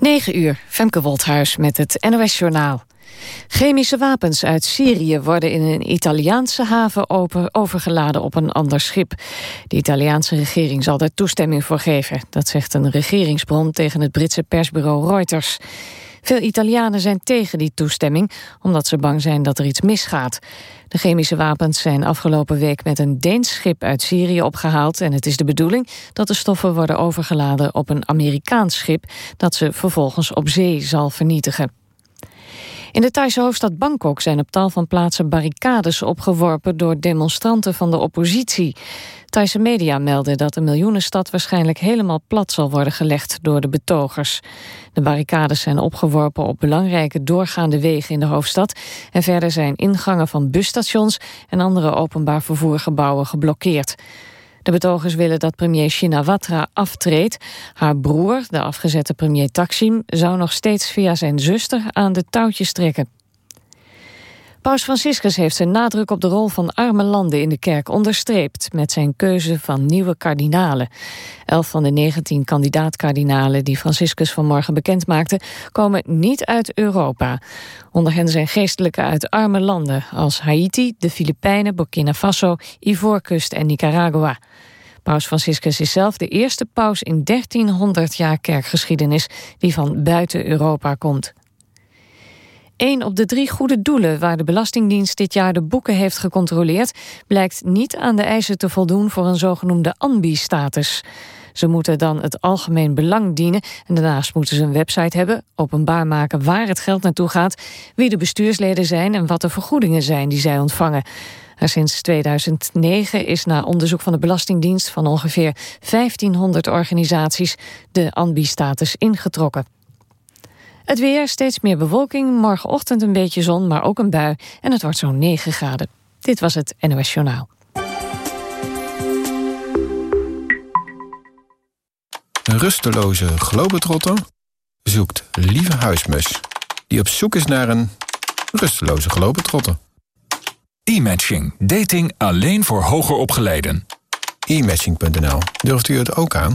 9 uur, Femke Wolthuis met het NOS-journaal. Chemische wapens uit Syrië worden in een Italiaanse haven overgeladen op een ander schip. De Italiaanse regering zal daar toestemming voor geven. Dat zegt een regeringsbron tegen het Britse persbureau Reuters. Veel Italianen zijn tegen die toestemming, omdat ze bang zijn dat er iets misgaat. De chemische wapens zijn afgelopen week met een Deens schip uit Syrië opgehaald... en het is de bedoeling dat de stoffen worden overgeladen op een Amerikaans schip... dat ze vervolgens op zee zal vernietigen. In de Thaise hoofdstad Bangkok zijn op tal van plaatsen barricades opgeworpen door demonstranten van de oppositie. Thaise media melden dat de miljoenenstad waarschijnlijk helemaal plat zal worden gelegd door de betogers. De barricades zijn opgeworpen op belangrijke doorgaande wegen in de hoofdstad en verder zijn ingangen van busstations en andere openbaar vervoergebouwen geblokkeerd. De betogers willen dat premier Shinawatra aftreedt. Haar broer, de afgezette premier Taksim, zou nog steeds via zijn zuster aan de touwtjes trekken. Paus Franciscus heeft zijn nadruk op de rol van arme landen in de kerk onderstreept met zijn keuze van nieuwe kardinalen. Elf van de negentien kandidaat-kardinalen die Franciscus vanmorgen bekend maakte, komen niet uit Europa. Onder hen zijn geestelijken uit arme landen als Haiti, de Filipijnen, Burkina Faso, Ivoorkust en Nicaragua. Paus Franciscus is zelf de eerste paus in 1300 jaar kerkgeschiedenis die van buiten Europa komt. Een op de drie goede doelen waar de Belastingdienst dit jaar de boeken heeft gecontroleerd, blijkt niet aan de eisen te voldoen voor een zogenoemde ANBI-status. Ze moeten dan het algemeen belang dienen en daarnaast moeten ze een website hebben, openbaar maken waar het geld naartoe gaat, wie de bestuursleden zijn en wat de vergoedingen zijn die zij ontvangen. sinds 2009 is na onderzoek van de Belastingdienst van ongeveer 1500 organisaties de ANBI-status ingetrokken. Het weer, steeds meer bewolking, morgenochtend een beetje zon, maar ook een bui. En het wordt zo'n 9 graden. Dit was het NOS Journaal. Een rusteloze globetrotter zoekt lieve huismus... die op zoek is naar een rusteloze globetrotter. E-matching. Dating alleen voor hoger opgeleiden. E-matching.nl. Durft u het ook aan?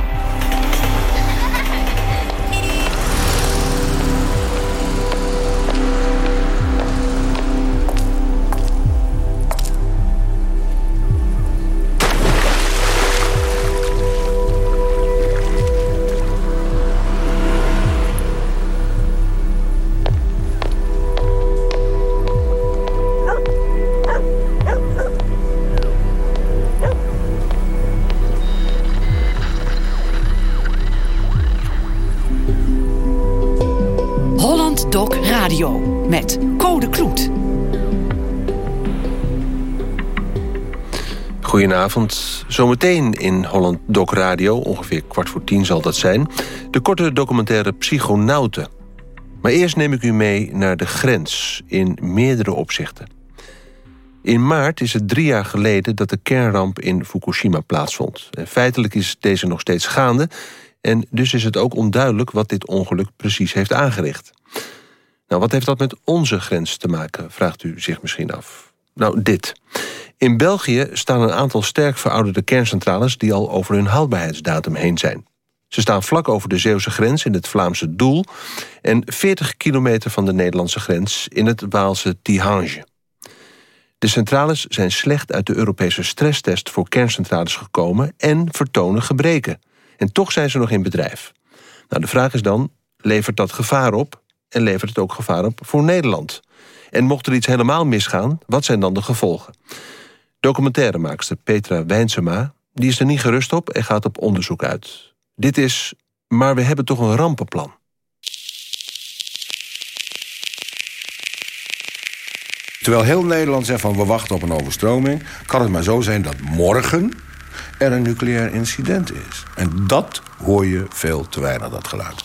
Goedenavond. Zometeen in Holland Doc Radio, ongeveer kwart voor tien zal dat zijn... de korte documentaire Psychonauten. Maar eerst neem ik u mee naar de grens, in meerdere opzichten. In maart is het drie jaar geleden dat de kernramp in Fukushima plaatsvond. En feitelijk is deze nog steeds gaande... en dus is het ook onduidelijk wat dit ongeluk precies heeft aangericht. Nou, wat heeft dat met onze grens te maken, vraagt u zich misschien af. Nou, dit. In België staan een aantal sterk verouderde kerncentrales... die al over hun houdbaarheidsdatum heen zijn. Ze staan vlak over de Zeeuwse grens in het Vlaamse Doel... en 40 kilometer van de Nederlandse grens in het Waalse Tihange. De centrales zijn slecht uit de Europese stresstest voor kerncentrales gekomen... en vertonen gebreken. En toch zijn ze nog in bedrijf. Nou, de vraag is dan, levert dat gevaar op en levert het ook gevaar op voor Nederland. En mocht er iets helemaal misgaan, wat zijn dan de gevolgen? Documentairemaakster Petra Wijnsema die is er niet gerust op en gaat op onderzoek uit. Dit is, maar we hebben toch een rampenplan. Terwijl heel Nederland zegt van we wachten op een overstroming... kan het maar zo zijn dat morgen er een nucleair incident is. En dat hoor je veel te weinig, dat geluid.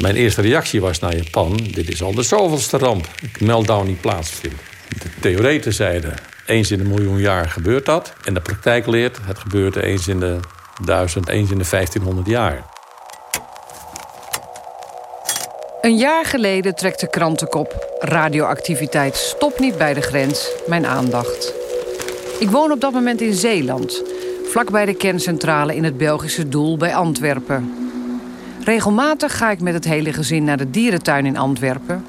Mijn eerste reactie was naar Japan... dit is al de zoveelste ramp. Meltdown die plaatsvindt. De theoreten zeiden... eens in een miljoen jaar gebeurt dat. En de praktijk leert... het gebeurt eens in de duizend, eens in de 1500 jaar. Een jaar geleden trekt de krantenkop... radioactiviteit stopt niet bij de grens, mijn aandacht. Ik woon op dat moment in Zeeland... vlakbij de kerncentrale in het Belgische Doel bij Antwerpen. Regelmatig ga ik met het hele gezin naar de dierentuin in Antwerpen...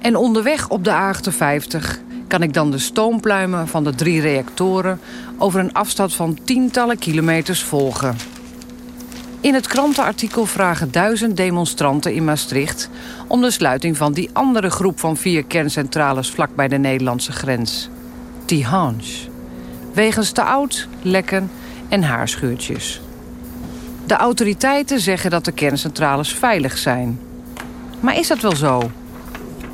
en onderweg op de A58 kan ik dan de stoompluimen van de drie reactoren... over een afstand van tientallen kilometers volgen. In het krantenartikel vragen duizend demonstranten in Maastricht... om de sluiting van die andere groep van vier kerncentrales... vlakbij de Nederlandse grens. Tihange. Wegens te oud, lekken en haarscheurtjes. De autoriteiten zeggen dat de kerncentrales veilig zijn. Maar is dat wel zo?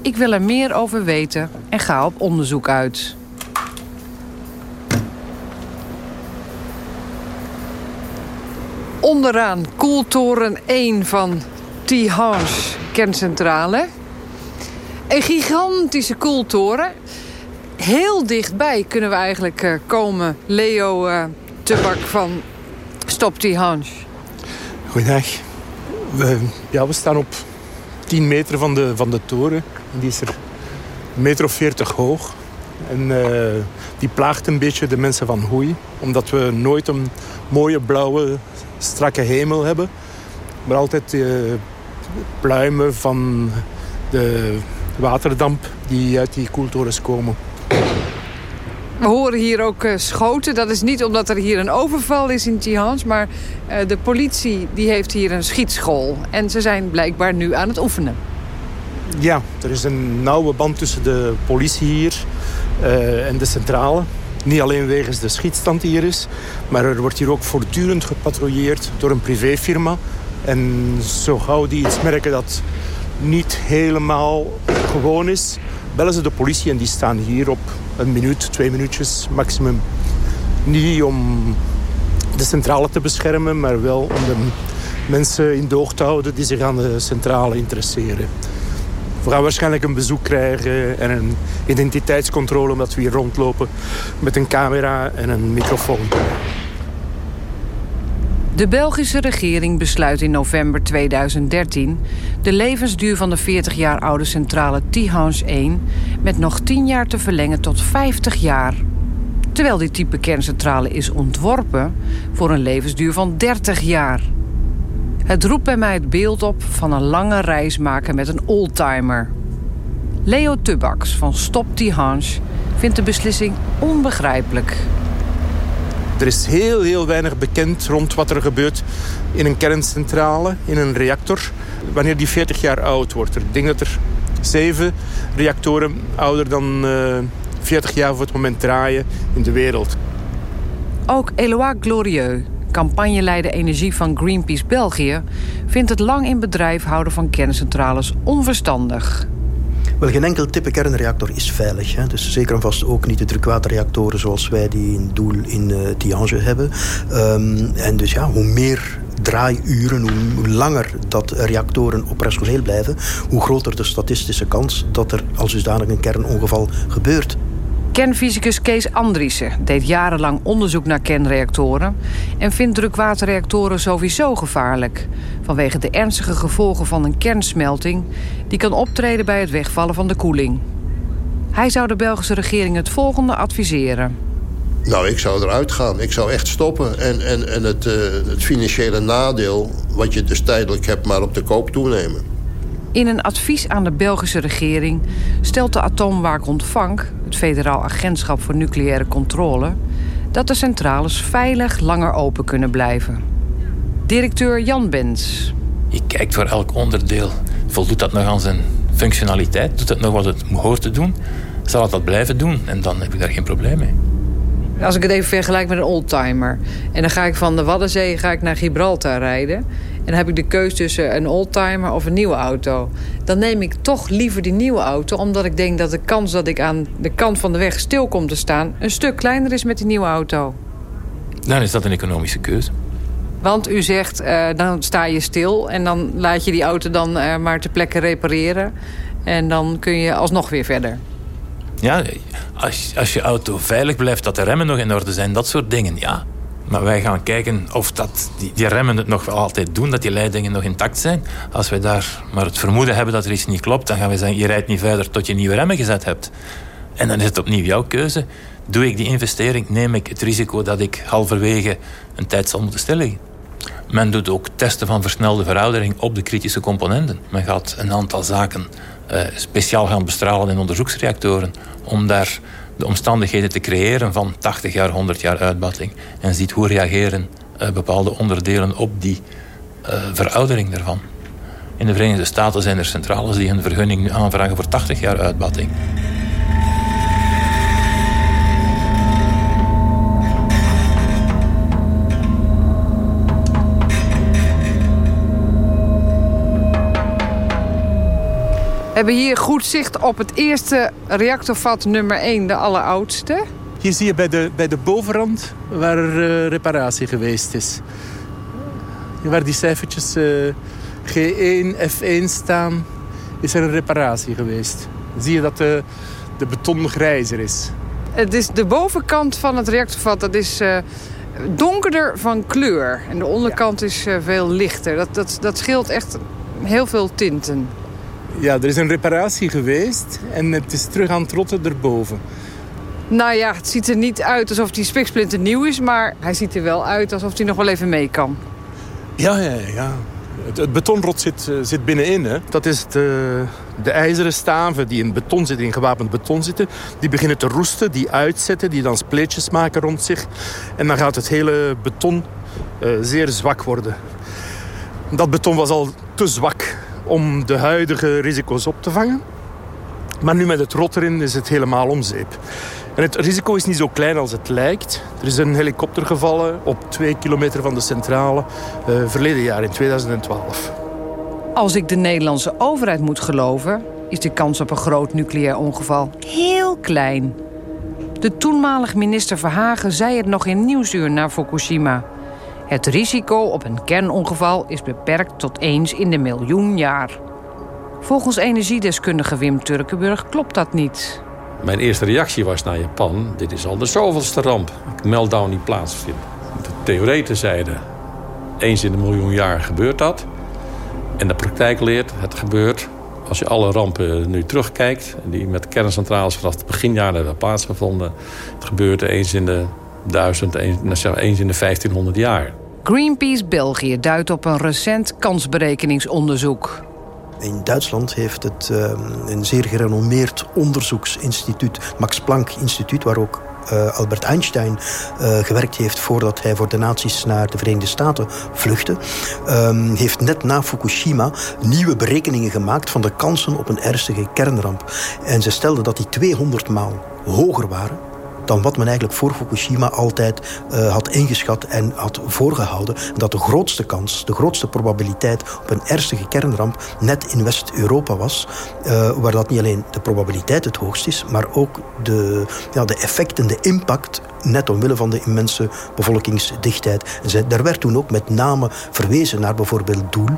Ik wil er meer over weten en ga op onderzoek uit. Onderaan koeltoren 1 van Tihange kerncentrale. Een gigantische koeltoren. Heel dichtbij kunnen we eigenlijk eh, komen. Leo uh, Tubak van Stop Tihange. Goedendag. We, ja, we staan op 10 meter van de, van de toren. Die is er een meter of 40 hoog. En uh, die plaagt een beetje de mensen van Hoei. Omdat we nooit een mooie blauwe, strakke hemel hebben. Maar altijd uh, pluimen van de waterdamp die uit die koeltorens komen. We horen hier ook uh, schoten. Dat is niet omdat er hier een overval is in Tihans... maar de politie die heeft hier een schietschool. En ze zijn blijkbaar nu aan het oefenen. Ja, er is een nauwe band tussen de politie hier uh, en de centrale. Niet alleen wegens de schietstand die hier is... maar er wordt hier ook voortdurend gepatrouilleerd door een privéfirma. En zo gauw die iets merken dat niet helemaal gewoon is... bellen ze de politie en die staan hier op een minuut, twee minuutjes maximum. Niet om de centrale te beschermen, maar wel om de mensen in doog te houden die zich aan de centrale interesseren. We gaan waarschijnlijk een bezoek krijgen en een identiteitscontrole... omdat we hier rondlopen met een camera en een microfoon. De Belgische regering besluit in november 2013... de levensduur van de 40 jaar oude centrale Tihange 1... met nog 10 jaar te verlengen tot 50 jaar. Terwijl dit type kerncentrale is ontworpen... voor een levensduur van 30 jaar. Het roept bij mij het beeld op van een lange reis maken met een oldtimer. Leo Tubaks van Stop Tihange vindt de beslissing onbegrijpelijk. Er is heel, heel weinig bekend rond wat er gebeurt in een kerncentrale, in een reactor, wanneer die 40 jaar oud wordt. Ik denk dat er zeven reactoren ouder dan uh, 40 jaar voor het moment draaien in de wereld. Ook Eloi Glorieux, campagneleider energie van Greenpeace België... vindt het lang in bedrijf houden van kerncentrales onverstandig. Wel, geen enkel type kernreactor is veilig. Hè? Dus zeker en vast ook niet de drukwaterreactoren zoals wij die in Doel in uh, Tihange hebben. Um, en dus ja, hoe meer draaiuren, hoe langer dat reactoren operationeel blijven... hoe groter de statistische kans dat er als dusdanig een kernongeval gebeurt. Kernfysicus Kees Andriessen deed jarenlang onderzoek naar kernreactoren... en vindt drukwaterreactoren sowieso gevaarlijk... vanwege de ernstige gevolgen van een kernsmelting... die kan optreden bij het wegvallen van de koeling. Hij zou de Belgische regering het volgende adviseren. Nou, ik zou eruit gaan. Ik zou echt stoppen. En, en, en het, uh, het financiële nadeel, wat je dus tijdelijk hebt... maar op de koop toenemen. In een advies aan de Belgische regering stelt de atoomwaakhond Vank... het federaal agentschap voor nucleaire controle... dat de centrales veilig langer open kunnen blijven. Directeur Jan Bens. Je kijkt voor elk onderdeel. Voldoet dat nog aan zijn functionaliteit? Doet het nog wat het hoort te doen? Zal het dat blijven doen? En dan heb ik daar geen probleem mee. Als ik het even vergelijk met een oldtimer... en dan ga ik van de Waddenzee ga ik naar Gibraltar rijden... en dan heb ik de keus tussen een oldtimer of een nieuwe auto. Dan neem ik toch liever die nieuwe auto... omdat ik denk dat de kans dat ik aan de kant van de weg stil kom te staan... een stuk kleiner is met die nieuwe auto. Dan is dat een economische keuze. Want u zegt, uh, dan sta je stil en dan laat je die auto dan uh, maar ter plekke repareren. En dan kun je alsnog weer verder. Ja, als, als je auto veilig blijft, dat de remmen nog in orde zijn, dat soort dingen, ja. Maar wij gaan kijken of dat, die, die remmen het nog wel altijd doen, dat die leidingen nog intact zijn. Als wij daar maar het vermoeden hebben dat er iets niet klopt, dan gaan we zeggen, je rijdt niet verder tot je nieuwe remmen gezet hebt. En dan is het opnieuw jouw keuze. Doe ik die investering, neem ik het risico dat ik halverwege een tijd zal moeten. Men doet ook testen van versnelde veroudering op de kritische componenten. Men gaat een aantal zaken uh, speciaal gaan bestralen in onderzoeksreactoren om daar de omstandigheden te creëren van 80 jaar, 100 jaar uitbatting. En ziet hoe reageren uh, bepaalde onderdelen op die uh, veroudering daarvan. In de Verenigde Staten zijn er centrales die een vergunning aanvragen voor 80 jaar uitbatting. Hebben hier goed zicht op het eerste reactorvat nummer 1, de alleroudste. Hier zie je bij de, bij de bovenrand waar uh, reparatie geweest is. Waar die cijfertjes uh, G1, F1 staan, is er een reparatie geweest. Dan zie je dat de, de beton grijzer is. Het is de bovenkant van het reactorvat, dat is uh, donkerder van kleur. En de onderkant ja. is veel lichter. Dat, dat, dat scheelt echt heel veel tinten. Ja, er is een reparatie geweest en het is terug aan het rotten erboven. Nou ja, het ziet er niet uit alsof die spiksplinter nieuw is... maar hij ziet er wel uit alsof hij nog wel even mee kan. Ja, ja, ja. Het, het betonrot zit, uh, zit binnenin. Hè. Dat is de, de ijzeren staven die in beton zitten, in gewapend beton zitten. Die beginnen te roesten, die uitzetten, die dan spleetjes maken rond zich. En dan gaat het hele beton uh, zeer zwak worden. Dat beton was al te zwak om de huidige risico's op te vangen. Maar nu met het rot erin is het helemaal om zeep. En het risico is niet zo klein als het lijkt. Er is een helikopter gevallen op twee kilometer van de centrale uh, verleden jaar in 2012. Als ik de Nederlandse overheid moet geloven... is de kans op een groot nucleair ongeval heel klein. De toenmalig minister Verhagen zei het nog in Nieuwsuur na Fukushima. Het risico op een kernongeval is beperkt tot eens in de miljoen jaar. Volgens energiedeskundige Wim Turkenburg klopt dat niet. Mijn eerste reactie was naar Japan... dit is al de zoveelste ramp. Meltdown die plaatsvindt. De theoreten zeiden... eens in een miljoen jaar gebeurt dat. En de praktijk leert, het gebeurt... als je alle rampen nu terugkijkt... die met kerncentrales vanaf het beginjaar hebben plaatsgevonden... het gebeurt eens in de duizend, eens in de 1500 jaar. Greenpeace België duidt op een recent kansberekeningsonderzoek. In Duitsland heeft het uh, een zeer gerenommeerd onderzoeksinstituut, Max Planck Instituut, waar ook uh, Albert Einstein uh, gewerkt heeft voordat hij voor de naties naar de Verenigde Staten vluchtte, um, heeft net na Fukushima nieuwe berekeningen gemaakt van de kansen op een ernstige kernramp. En ze stelden dat die 200 maal hoger waren dan wat men eigenlijk voor Fukushima altijd uh, had ingeschat en had voorgehouden. Dat de grootste kans, de grootste probabiliteit op een ernstige kernramp net in West-Europa was. Uh, waar dat niet alleen de probabiliteit het hoogst is, maar ook de, ja, de effecten, de impact net omwille van de immense bevolkingsdichtheid. En daar werd toen ook met name verwezen naar bijvoorbeeld Doel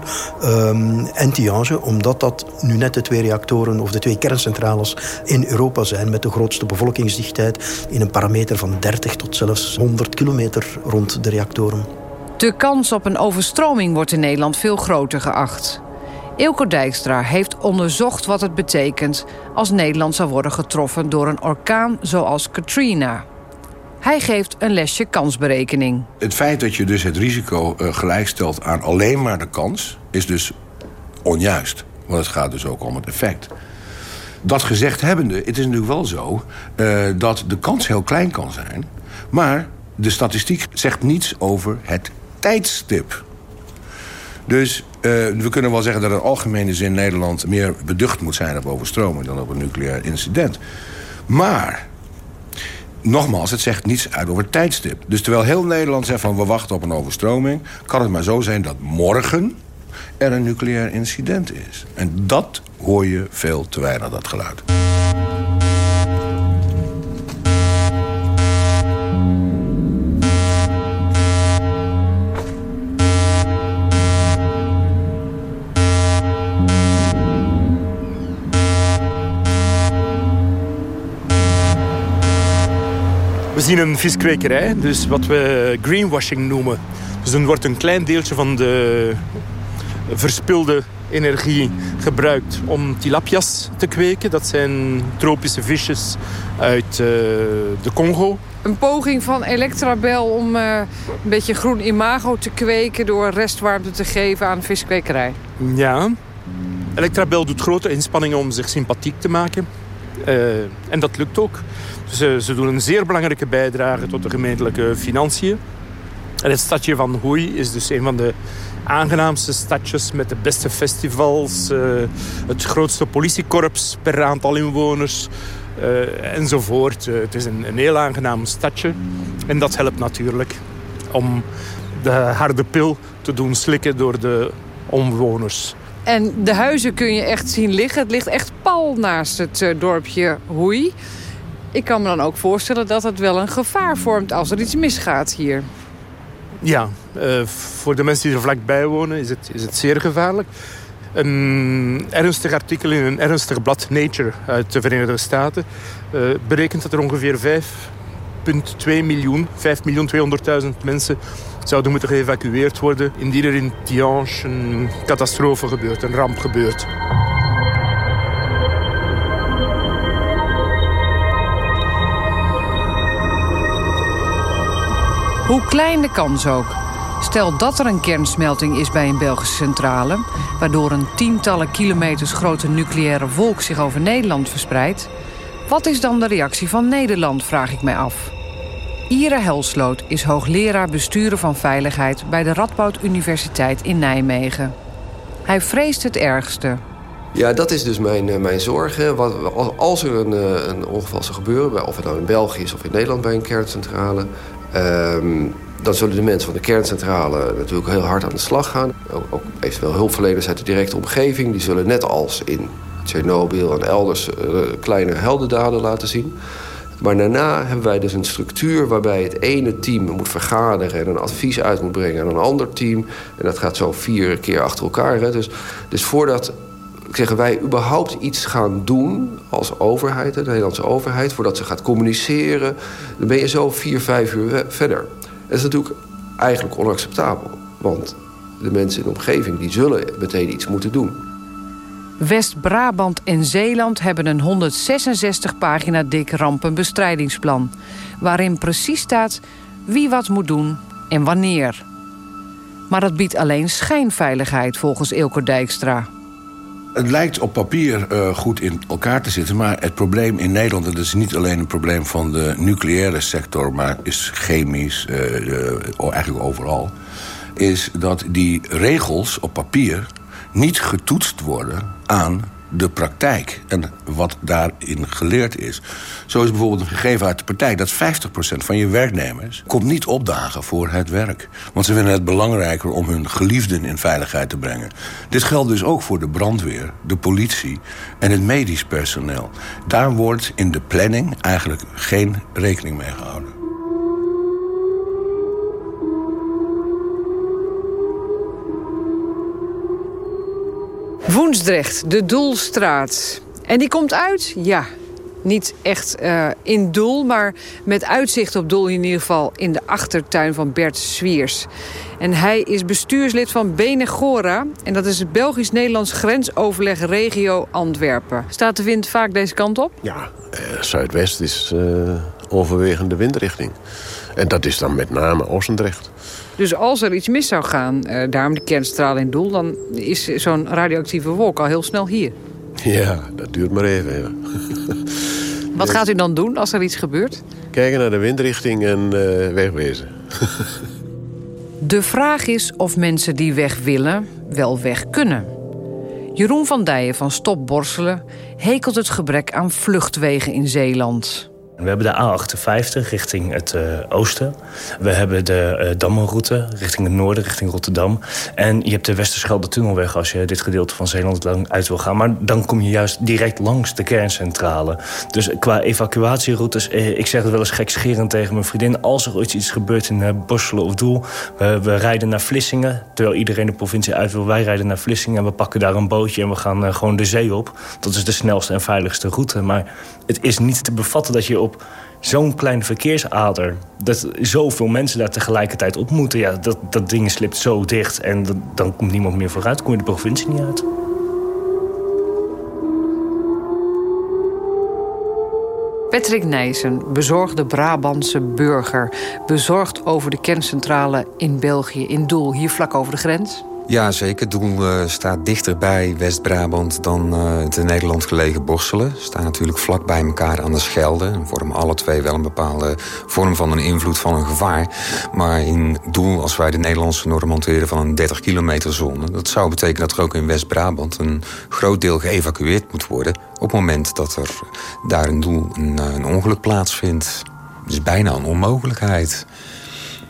um, en Tiange, omdat dat nu net de twee reactoren of de twee kerncentrales in Europa zijn met de grootste bevolkingsdichtheid in een parameter van 30 tot zelfs 100 kilometer rond de reactoren. De kans op een overstroming wordt in Nederland veel groter geacht. Eelco Dijkstra heeft onderzocht wat het betekent... als Nederland zou worden getroffen door een orkaan zoals Katrina. Hij geeft een lesje kansberekening. Het feit dat je dus het risico uh, gelijkstelt aan alleen maar de kans... is dus onjuist. Want het gaat dus ook om het effect. Dat gezegd hebbende, het is natuurlijk wel zo... Uh, dat de kans heel klein kan zijn. Maar de statistiek zegt niets over het tijdstip. Dus uh, we kunnen wel zeggen dat in algemene zin Nederland... meer beducht moet zijn op overstroming dan op een nucleair incident. Maar nogmaals, het zegt niets uit over het tijdstip. Dus terwijl heel Nederland zegt van we wachten op een overstroming... kan het maar zo zijn dat morgen er een nucleair incident is. En dat hoor je veel te weinig, dat geluid. Zien een viskwekerij, dus wat we greenwashing noemen. Dus dan wordt een klein deeltje van de verspilde energie gebruikt om tilapias te kweken. Dat zijn tropische visjes uit uh, de Congo. Een poging van Electrabel om uh, een beetje groen imago te kweken... door restwarmte te geven aan viskwekerij. Ja. Electrabel doet grote inspanningen om zich sympathiek te maken. Uh, en dat lukt ook. Ze, ze doen een zeer belangrijke bijdrage tot de gemeentelijke financiën. En het stadje van Hoei is dus een van de aangenaamste stadjes met de beste festivals. Uh, het grootste politiekorps per aantal inwoners. Uh, enzovoort. Uh, het is een, een heel aangenaam stadje. En dat helpt natuurlijk om de harde pil te doen slikken door de omwoners. En de huizen kun je echt zien liggen. Het ligt echt pal naast het dorpje Hoei. Ik kan me dan ook voorstellen dat het wel een gevaar vormt als er iets misgaat hier. Ja, uh, voor de mensen die er vlakbij wonen is het, is het zeer gevaarlijk. Een ernstig artikel in een ernstig blad Nature uit de Verenigde Staten uh, berekent dat er ongeveer 5,2 miljoen, 5 miljoen 200.000 mensen zouden moeten geëvacueerd worden indien er in Tiange een catastrofe gebeurt, een ramp gebeurt. Hoe klein de kans ook. Stel dat er een kernsmelting is bij een Belgische centrale... waardoor een tientallen kilometers grote nucleaire wolk zich over Nederland verspreidt... wat is dan de reactie van Nederland, vraag ik mij af. Ira Helsloot is hoogleraar besturen van veiligheid... bij de Radboud Universiteit in Nijmegen. Hij vreest het ergste. Ja, dat is dus mijn, eh, mijn zorg. Wat, als er een, eh, een ongeval zou gebeuren, of het nou in België is of in Nederland bij een kerncentrale... Um, dan zullen de mensen van de kerncentrale natuurlijk heel hard aan de slag gaan. Ook, eventueel hulpverleners uit de directe omgeving. Die zullen net als in Tsjernobyl en elders uh, kleine heldendaden laten zien. Maar daarna hebben wij dus een structuur waarbij het ene team moet vergaderen... en een advies uit moet brengen aan een ander team. En dat gaat zo vier keer achter elkaar. Hè. Dus, dus voordat zeggen wij überhaupt iets gaan doen als overheid, de Nederlandse overheid, voordat ze gaat communiceren, dan ben je zo vier, vijf uur verder. Dat is natuurlijk eigenlijk onacceptabel, want de mensen in de omgeving die zullen meteen iets moeten doen. West-Brabant en Zeeland hebben een 166 pagina dik rampenbestrijdingsplan, waarin precies staat wie wat moet doen en wanneer. Maar dat biedt alleen schijnveiligheid volgens Ilko Dijkstra. Het lijkt op papier uh, goed in elkaar te zitten... maar het probleem in Nederland... dat is niet alleen een probleem van de nucleaire sector... maar is chemisch, uh, uh, eigenlijk overal... is dat die regels op papier niet getoetst worden aan de praktijk en wat daarin geleerd is. Zo is bijvoorbeeld een gegeven uit de praktijk... dat 50% van je werknemers komt niet opdagen voor het werk. Want ze vinden het belangrijker om hun geliefden in veiligheid te brengen. Dit geldt dus ook voor de brandweer, de politie en het medisch personeel. Daar wordt in de planning eigenlijk geen rekening mee gehouden. Woensdrecht, de Doelstraat. En die komt uit, ja, niet echt uh, in Doel... maar met uitzicht op Doel in ieder geval in de achtertuin van Bert Swiers. En hij is bestuurslid van Benegora. En dat is het Belgisch-Nederlands grensoverleg regio Antwerpen. Staat de wind vaak deze kant op? Ja, uh, zuidwest is uh, overwegende windrichting. En dat is dan met name Ossendrecht. Dus als er iets mis zou gaan, uh, daarom de kernstraal in doel... dan is zo'n radioactieve wolk al heel snel hier. Ja, dat duurt maar even. Ja. Wat gaat u dan doen als er iets gebeurt? Kijken naar de windrichting en uh, wegwezen. de vraag is of mensen die weg willen, wel weg kunnen. Jeroen van Dijen van Stop Borselen hekelt het gebrek aan vluchtwegen in Zeeland. We hebben de A58 richting het uh, oosten. We hebben de uh, Dammenroute richting het noorden, richting Rotterdam. En je hebt de Westerschelde-tunnelweg als je dit gedeelte van Zeeland lang uit wil gaan. Maar dan kom je juist direct langs de kerncentrale. Dus qua evacuatieroutes, eh, ik zeg het wel eens gekscherend tegen mijn vriendin... als er ooit iets gebeurt in uh, Borselen of Doel... We, we, rijden naar Vlissingen, terwijl iedereen de provincie uit wil. Wij rijden naar Vlissingen en we pakken daar een bootje... en we gaan gewoon de zee op. Dat is de snelste en veiligste route. Maar het is niet te bevatten dat je op zo'n kleine verkeersader... dat zoveel mensen daar tegelijkertijd op moeten... Ja, dat, dat ding slipt zo dicht en dan komt niemand meer vooruit. Kom je de provincie niet uit. Patrick Nijssen, bezorgde Brabantse burger. Bezorgd over de kerncentrale in België, in Doel, hier vlak over de grens. Ja, zeker. Doel uh, staat dichter bij West-Brabant dan uh, het in Nederland gelegen Borselen. Staan natuurlijk vlak bij elkaar aan de Schelde. En vormen alle twee wel een bepaalde vorm van een invloed van een gevaar. Maar in Doel, als wij de Nederlandse norm hanteren van een 30 kilometer zone... dat zou betekenen dat er ook in West-Brabant een groot deel geëvacueerd moet worden... op het moment dat er daar in Doel een, eh, een ongeluk plaatsvindt. Het is bijna een onmogelijkheid.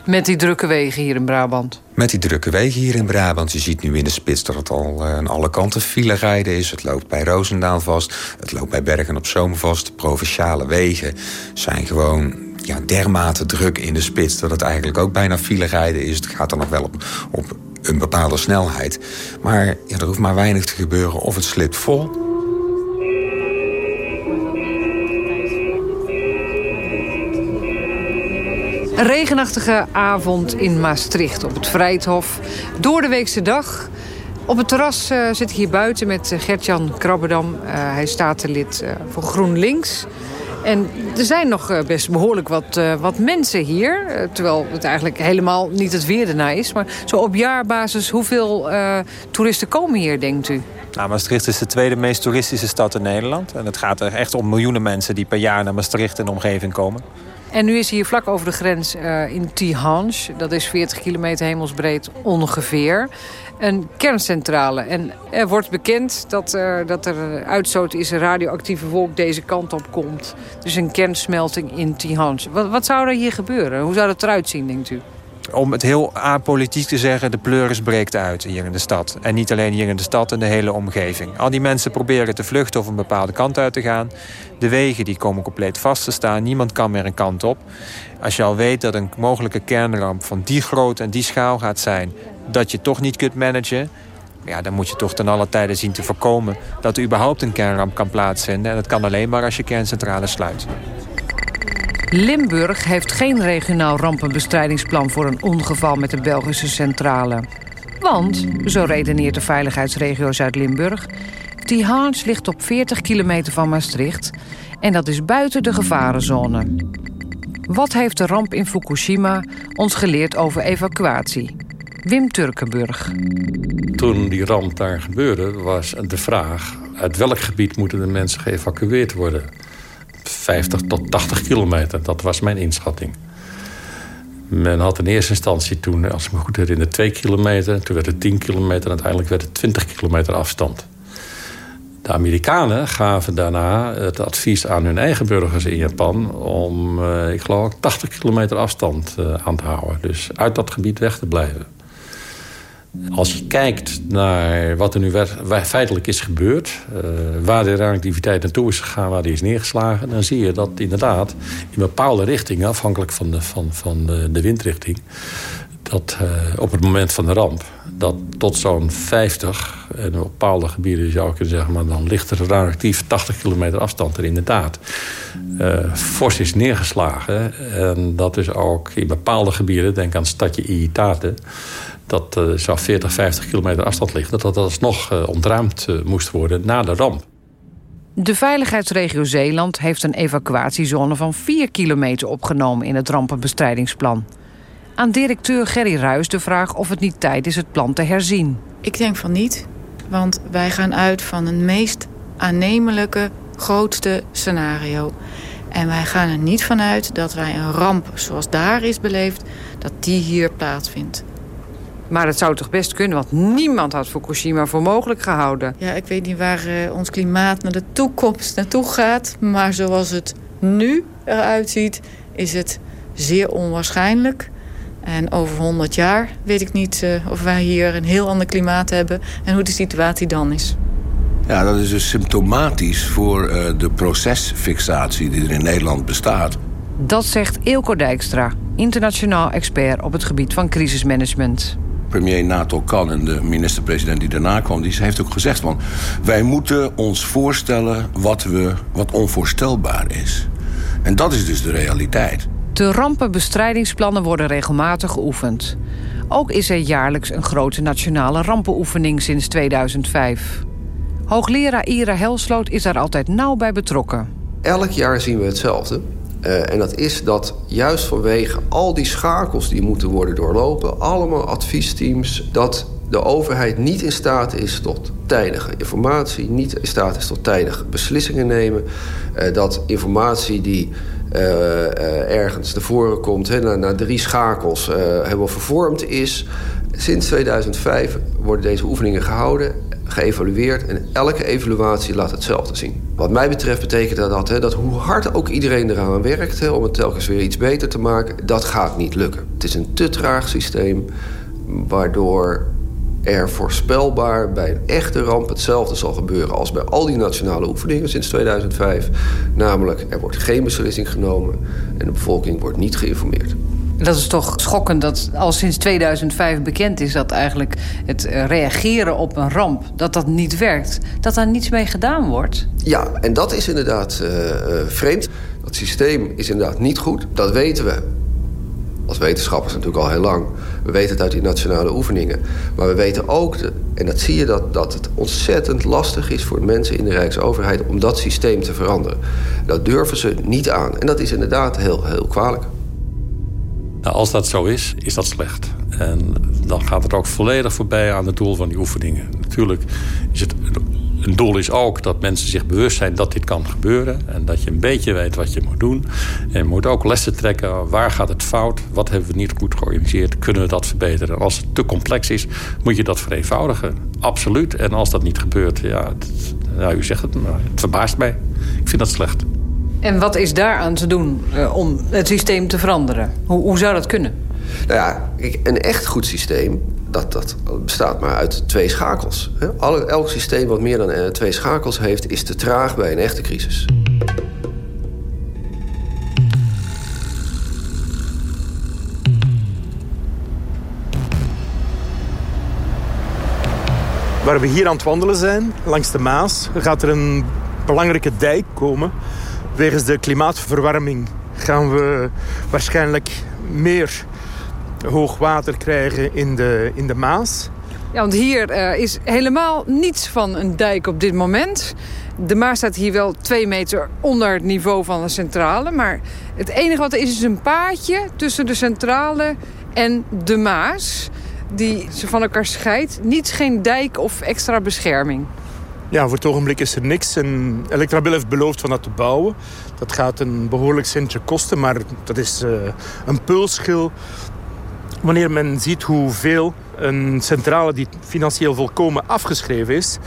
Met die drukke wegen hier in Brabant? Met die drukke wegen hier in Brabant. Je ziet nu in de spits dat het al uh, aan alle kanten file rijden is. Het loopt bij Roosendaal vast. Het loopt bij Bergen op Zoom vast. De provinciale wegen zijn gewoon ja, dermate druk in de spits... dat het eigenlijk ook bijna file rijden is. Het gaat dan nog wel op, op een bepaalde snelheid. Maar ja, er hoeft maar weinig te gebeuren of het slipt vol... Een regenachtige avond in Maastricht op het Vrijthof. Door de weekse dag. Op het terras uh, zit ik hier buiten met uh, Gertjan Krabbedam. Uh, hij statenlid voor GroenLinks. En er zijn nog best behoorlijk wat, wat mensen hier. terwijl het eigenlijk helemaal niet het weer erna is. Maar zo op jaarbasis, hoeveel toeristen komen hier, denkt u? Nou, Maastricht is de tweede meest toeristische stad in Nederland. En het gaat er echt om miljoenen mensen die per jaar naar Maastricht en omgeving komen. En nu is hier vlak over de grens uh, in Tihange. Dat is 40 kilometer hemelsbreed ongeveer. Een kerncentrale. En er wordt bekend dat, uh, dat er uitstoot is, een radioactieve wolk deze kant op komt. Dus een kernsmelting in Tihange. Wat, wat zou er hier gebeuren? Hoe zou dat eruit zien, denkt u? Om het heel apolitiek te zeggen, de pleuris breekt uit hier in de stad. En niet alleen hier in de stad, in de hele omgeving. Al die mensen proberen te vluchten of een bepaalde kant uit te gaan. De wegen die komen compleet vast te staan. Niemand kan meer een kant op. Als je al weet dat een mogelijke kernramp van die grootte en die schaal gaat zijn... dat je toch niet kunt managen... Ja, dan moet je toch ten alle tijde zien te voorkomen... dat er überhaupt een kernramp kan plaatsvinden. En dat kan alleen maar als je kerncentrale sluit. Limburg heeft geen regionaal rampenbestrijdingsplan voor een ongeval met de Belgische centrale. Want, zo redeneert de veiligheidsregio Zuid-Limburg... Tihange ligt op 40 kilometer van Maastricht... en dat is buiten de gevarenzone. Wat heeft de ramp in Fukushima ons geleerd over evacuatie? Wim Turkenburg. Toen die ramp daar gebeurde, was de vraag... uit welk gebied moeten de mensen geëvacueerd worden... 50 tot 80 kilometer. Dat was mijn inschatting. Men had in eerste instantie toen, als ik me goed herinner, 2 kilometer. Toen werd het 10 kilometer en uiteindelijk werd het 20 kilometer afstand. De Amerikanen gaven daarna het advies aan hun eigen burgers in Japan... om, eh, ik geloof, 80 kilometer afstand eh, aan te houden. Dus uit dat gebied weg te blijven. Als je kijkt naar wat er nu feitelijk is gebeurd... Uh, waar de radioactiviteit naartoe is gegaan, waar die is neergeslagen... dan zie je dat inderdaad in bepaalde richtingen... afhankelijk van de, van, van de, windrichting... dat uh, op het moment van de ramp... dat tot zo'n 50, en op bepaalde gebieden zou ik kunnen zeggen... maar dan ligt er radioactief 80 kilometer afstand er inderdaad... Uh, fors is neergeslagen. En dat is ook in bepaalde gebieden, denk aan het stadje Iitate dat uh, zou 40, 50 kilometer afstand ligt... dat dat alsnog uh, ontruimd uh, moest worden na de ramp. De veiligheidsregio Zeeland heeft een evacuatiezone van 4 kilometer opgenomen... in het rampenbestrijdingsplan. Aan directeur Gerry Ruis de vraag of het niet tijd is het plan te herzien. Ik denk van niet, want wij gaan uit van een meest aannemelijke, grootste scenario. En wij gaan er niet vanuit dat wij een ramp zoals daar is beleefd... dat die hier plaatsvindt. Maar het zou toch best kunnen, want niemand had Fukushima voor mogelijk gehouden. Ja, ik weet niet waar uh, ons klimaat naar de toekomst naartoe gaat. Maar zoals het nu eruit ziet, is het zeer onwaarschijnlijk. En over 100 jaar weet ik niet uh, of wij hier een heel ander klimaat hebben... en hoe de situatie dan is. Ja, dat is dus symptomatisch voor uh, de procesfixatie die er in Nederland bestaat. Dat zegt Eelco Dijkstra, internationaal expert op het gebied van crisismanagement premier Nato Kan en de minister-president die daarna kwam... die heeft ook gezegd van... wij moeten ons voorstellen wat, we, wat onvoorstelbaar is. En dat is dus de realiteit. De rampenbestrijdingsplannen worden regelmatig geoefend. Ook is er jaarlijks een grote nationale rampenoefening sinds 2005. Hoogleraar Ira Helsloot is daar altijd nauw bij betrokken. Elk jaar zien we hetzelfde. Uh, en dat is dat juist vanwege al die schakels die moeten worden doorlopen... allemaal adviesteams, dat de overheid niet in staat is tot tijdige informatie... niet in staat is tot tijdige beslissingen nemen. Uh, dat informatie die uh, ergens naar voren komt... He, na, na, drie schakels helemaal vervormd is... Sinds 2005 worden deze oefeningen gehouden geëvalueerd en elke evaluatie laat hetzelfde zien. Wat mij betreft betekent dat, hè, dat hoe hard ook iedereen eraan werkt... Hè, om het telkens weer iets beter te maken, dat gaat niet lukken. Het is een te traag systeem waardoor er voorspelbaar bij een echte ramp hetzelfde zal gebeuren... als bij al die nationale oefeningen sinds 2005. Namelijk, er wordt geen beslissing genomen en de bevolking wordt niet geïnformeerd. Dat is toch schokkend dat al sinds 2005 bekend is... dat eigenlijk het eh, reageren op een ramp, dat dat niet werkt. Dat daar niets mee gedaan wordt. Ja, en dat is inderdaad uh, vreemd. Dat systeem is inderdaad niet goed. Dat weten we als wetenschappers natuurlijk al heel lang. We weten het uit die nationale oefeningen. Maar we weten ook, en dat zie je, dat, dat het ontzettend lastig is voor mensen in de Rijksoverheid om dat systeem te veranderen. Dat durven ze niet aan. En dat is inderdaad heel, heel kwalijk. Nou, als dat zo is, is dat slecht. En dan gaat het ook volledig voorbij aan het doel van die oefeningen. Natuurlijk is het een doel is ook dat mensen zich bewust zijn dat dit kan gebeuren. En dat je een beetje weet wat je moet doen. En je moet ook lessen trekken. Waar gaat het fout? Wat hebben we niet goed georganiseerd? Kunnen we dat verbeteren? als het te complex is, moet je dat vereenvoudigen. Absoluut. En als dat niet gebeurt, ja, het, u zegt het, maar het verbaast mij. Ik vind dat slecht. En wat is daaraan te doen uh, om het systeem te veranderen? Hoe, hoe zou dat kunnen? Nou ja, een echt goed systeem dat, dat bestaat maar uit twee schakels. Alle, elk systeem wat meer dan uh, twee schakels heeft... is te traag bij een echte crisis. Waar we hier aan het wandelen zijn, langs de Maas... gaat er een belangrijke dijk komen Wegens de klimaatverwarming gaan we waarschijnlijk meer hoogwater krijgen in de, in de Maas. Ja, want hier uh, is helemaal niets van een dijk op dit moment. De Maas staat hier wel twee meter onder het niveau van de centrale. Maar het enige wat er is, is een paadje tussen de centrale en de Maas. Die ze van elkaar scheidt. Niets, geen dijk of extra bescherming. Ja, voor het ogenblik is er niks. En Electrabel heeft beloofd van dat te bouwen. Dat gaat een behoorlijk centje kosten, maar dat is uh, een pulsschil. Wanneer men ziet hoeveel een centrale die financieel volkomen afgeschreven is...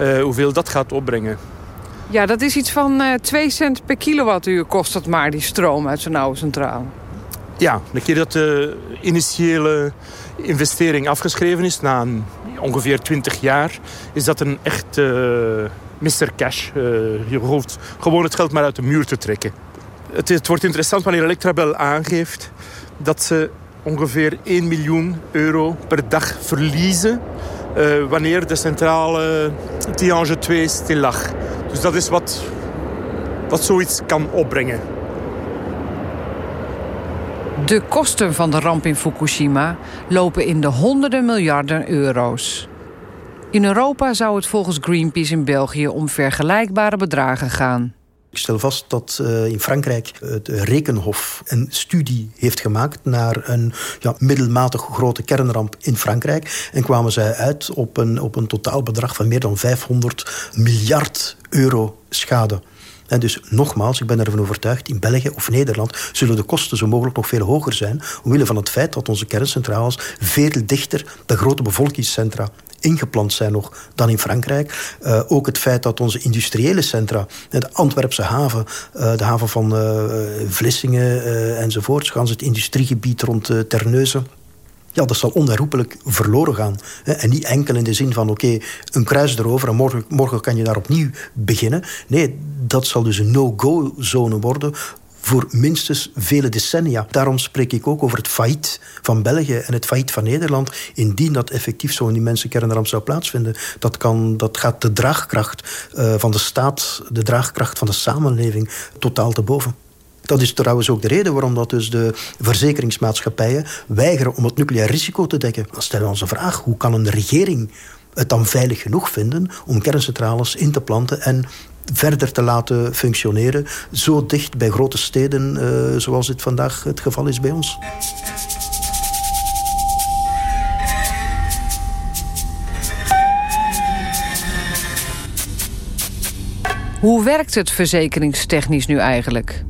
Uh, hoeveel dat gaat opbrengen. Ja, dat is iets van uh, 2 cent per kilowattuur kost dat maar, die stroom uit zo'n oude centrale. Ja, een keer dat de initiële investering afgeschreven is... na een, ongeveer 20 jaar, is dat een echt uh, Mr. Cash. Uh, je hoeft gewoon het geld maar uit de muur te trekken. Het, het wordt interessant wanneer Electrabel aangeeft... dat ze ongeveer 1 miljoen euro per dag verliezen... Uh, wanneer de centrale Tiange 2 stil lag. Dus dat is wat, wat zoiets kan opbrengen. De kosten van de ramp in Fukushima lopen in de honderden miljarden euro's. In Europa zou het volgens Greenpeace in België om vergelijkbare bedragen gaan. Ik stel vast dat uh, in Frankrijk het Rekenhof een studie heeft gemaakt naar een ja, middelmatig grote kernramp in Frankrijk. En kwamen zij uit op een, op een totaalbedrag van meer dan 500 miljard euro schade. En dus nogmaals, ik ben ervan overtuigd, in België of Nederland zullen de kosten zo mogelijk nog veel hoger zijn, omwille van het feit dat onze kerncentrales veel dichter bij grote bevolkingscentra ingeplant zijn nog dan in Frankrijk. Uh, ook het feit dat onze industriële centra, de Antwerpse haven, uh, de haven van uh, Vlissingen enzovoort, gans het industriegebied rond Terneuzen, ja, dat zal onherroepelijk verloren gaan. En niet enkel in de zin van, oké, een kruis erover en morgen, morgen kan je daar opnieuw beginnen. Nee, dat zal dus een no-go-zone worden voor minstens vele decennia. Daarom spreek ik ook over het failliet van België en het failliet van Nederland. Indien dat effectief zo in die mensenkernramp zou plaatsvinden, dat, kan, dat gaat de draagkracht uh, van de staat, de draagkracht van de samenleving totaal te boven. Dat is trouwens ook de reden waarom dat dus de verzekeringsmaatschappijen weigeren om het nucleair risico te dekken. Dan stellen we ons de vraag, hoe kan een regering het dan veilig genoeg vinden om kerncentrales in te planten en verder te laten functioneren, zo dicht bij grote steden uh, zoals dit vandaag het geval is bij ons. Hoe werkt het verzekeringstechnisch nu eigenlijk?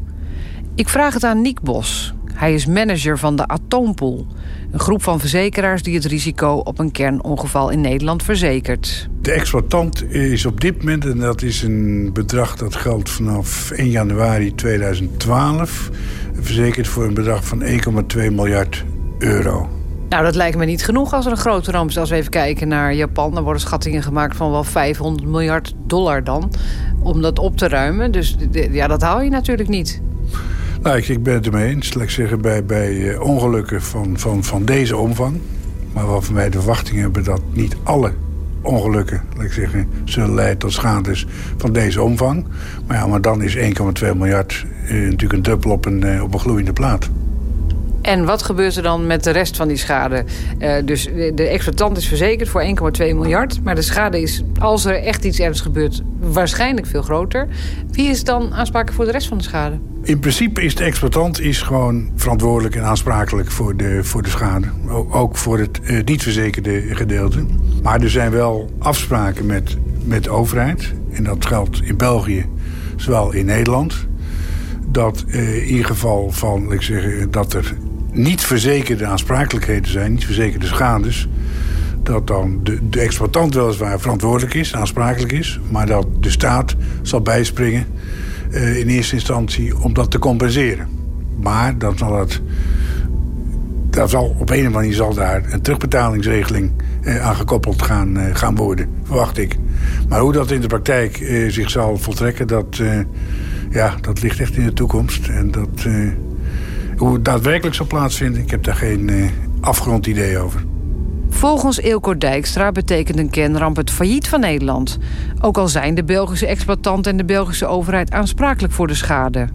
Ik vraag het aan Nick Bos. Hij is manager van de Atoompool. Een groep van verzekeraars die het risico op een kernongeval in Nederland verzekert. De exploitant is op dit moment, en dat is een bedrag dat geldt vanaf 1 januari 2012... verzekerd voor een bedrag van 1,2 miljard euro. Nou, dat lijkt me niet genoeg als er een grote ramp is. Als we even kijken naar Japan, dan worden schattingen gemaakt van wel 500 miljard dollar dan. Om dat op te ruimen. Dus ja, dat haal je natuurlijk niet. Nou, ik, ben het ermee eens. Laat zeggen, bij, bij eh, ongelukken van, van, van deze omvang... maar waarvan wij de verwachting hebben dat niet alle ongelukken... laat ik zeggen, zullen leiden tot schades van deze omvang. Maar ja, maar dan is 1,2 miljard eh, natuurlijk een druppel op een, eh, op een gloeiende plaat. En wat gebeurt er dan met de rest van die schade? Uh, dus de exploitant is verzekerd voor 1,2 miljard. Maar de schade is, als er echt iets ernstigs gebeurt, waarschijnlijk veel groter. Wie is dan aansprakelijk voor de rest van de schade? In principe is de exploitant is gewoon verantwoordelijk en aansprakelijk voor de, voor de schade. Ook voor het uh, niet verzekerde gedeelte. Maar er zijn wel afspraken met, met de overheid. En dat geldt in België, zowel in Nederland. Dat uh, in geval van, ik zeg, dat er niet verzekerde aansprakelijkheden zijn, niet verzekerde schades... dat dan de, de exploitant weliswaar verantwoordelijk is, aansprakelijk is... maar dat de staat zal bijspringen uh, in eerste instantie om dat te compenseren. Maar zal. Dat zal, op een of andere manier zal daar een terugbetalingsregeling uh, aan gekoppeld gaan, uh, gaan worden, verwacht ik. Maar hoe dat in de praktijk zich zal voltrekken, dat, ja, dat ligt echt in de toekomst. En dat hoe het daadwerkelijk zal plaatsvinden, ik heb daar geen uh, afgerond idee over. Volgens Eelco Dijkstra betekent een kernramp het failliet van Nederland. Ook al zijn de Belgische exploitant en de Belgische overheid aansprakelijk voor de schade.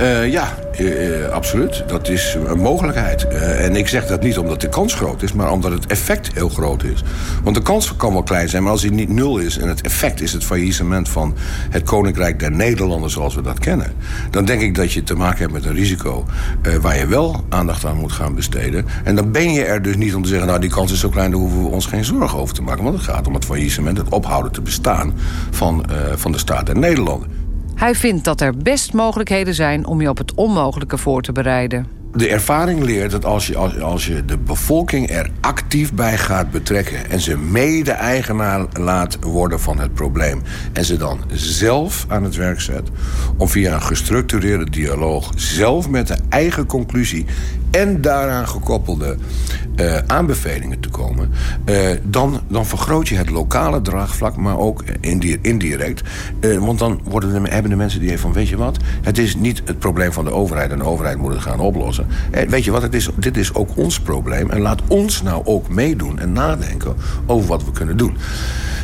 Uh, ja, uh, absoluut. Dat is een mogelijkheid. Uh, en ik zeg dat niet omdat de kans groot is... maar omdat het effect heel groot is. Want de kans kan wel klein zijn, maar als die niet nul is... en het effect is het faillissement van het Koninkrijk der Nederlanden... zoals we dat kennen... dan denk ik dat je te maken hebt met een risico... waar je wel aandacht aan moet gaan besteden. En dan ben je er dus niet om te zeggen... nou, die kans is zo klein, daar hoeven we ons geen zorgen over te maken. Want het gaat om het faillissement, het ophouden te bestaan... van, van de staat der Nederlanden. Hij vindt dat er best mogelijkheden zijn om je op het onmogelijke voor te bereiden. De ervaring leert dat als je, als, als je de bevolking er actief bij gaat betrekken... en ze mede-eigenaar laat worden van het probleem... en ze dan zelf aan het werk zet... om via een gestructureerde dialoog zelf met de eigen conclusie... en daaraan gekoppelde uh, aanbevelingen te komen... Uh, dan, dan vergroot je het lokale draagvlak, maar ook indirect. Uh, want dan worden de, hebben de mensen die van... weet je wat, het is niet het probleem van de overheid... en de overheid moet het gaan oplossen. weet je wat, het is, dit is ook ons probleem... en laat ons nou ook meedoen en nadenken over wat we kunnen doen.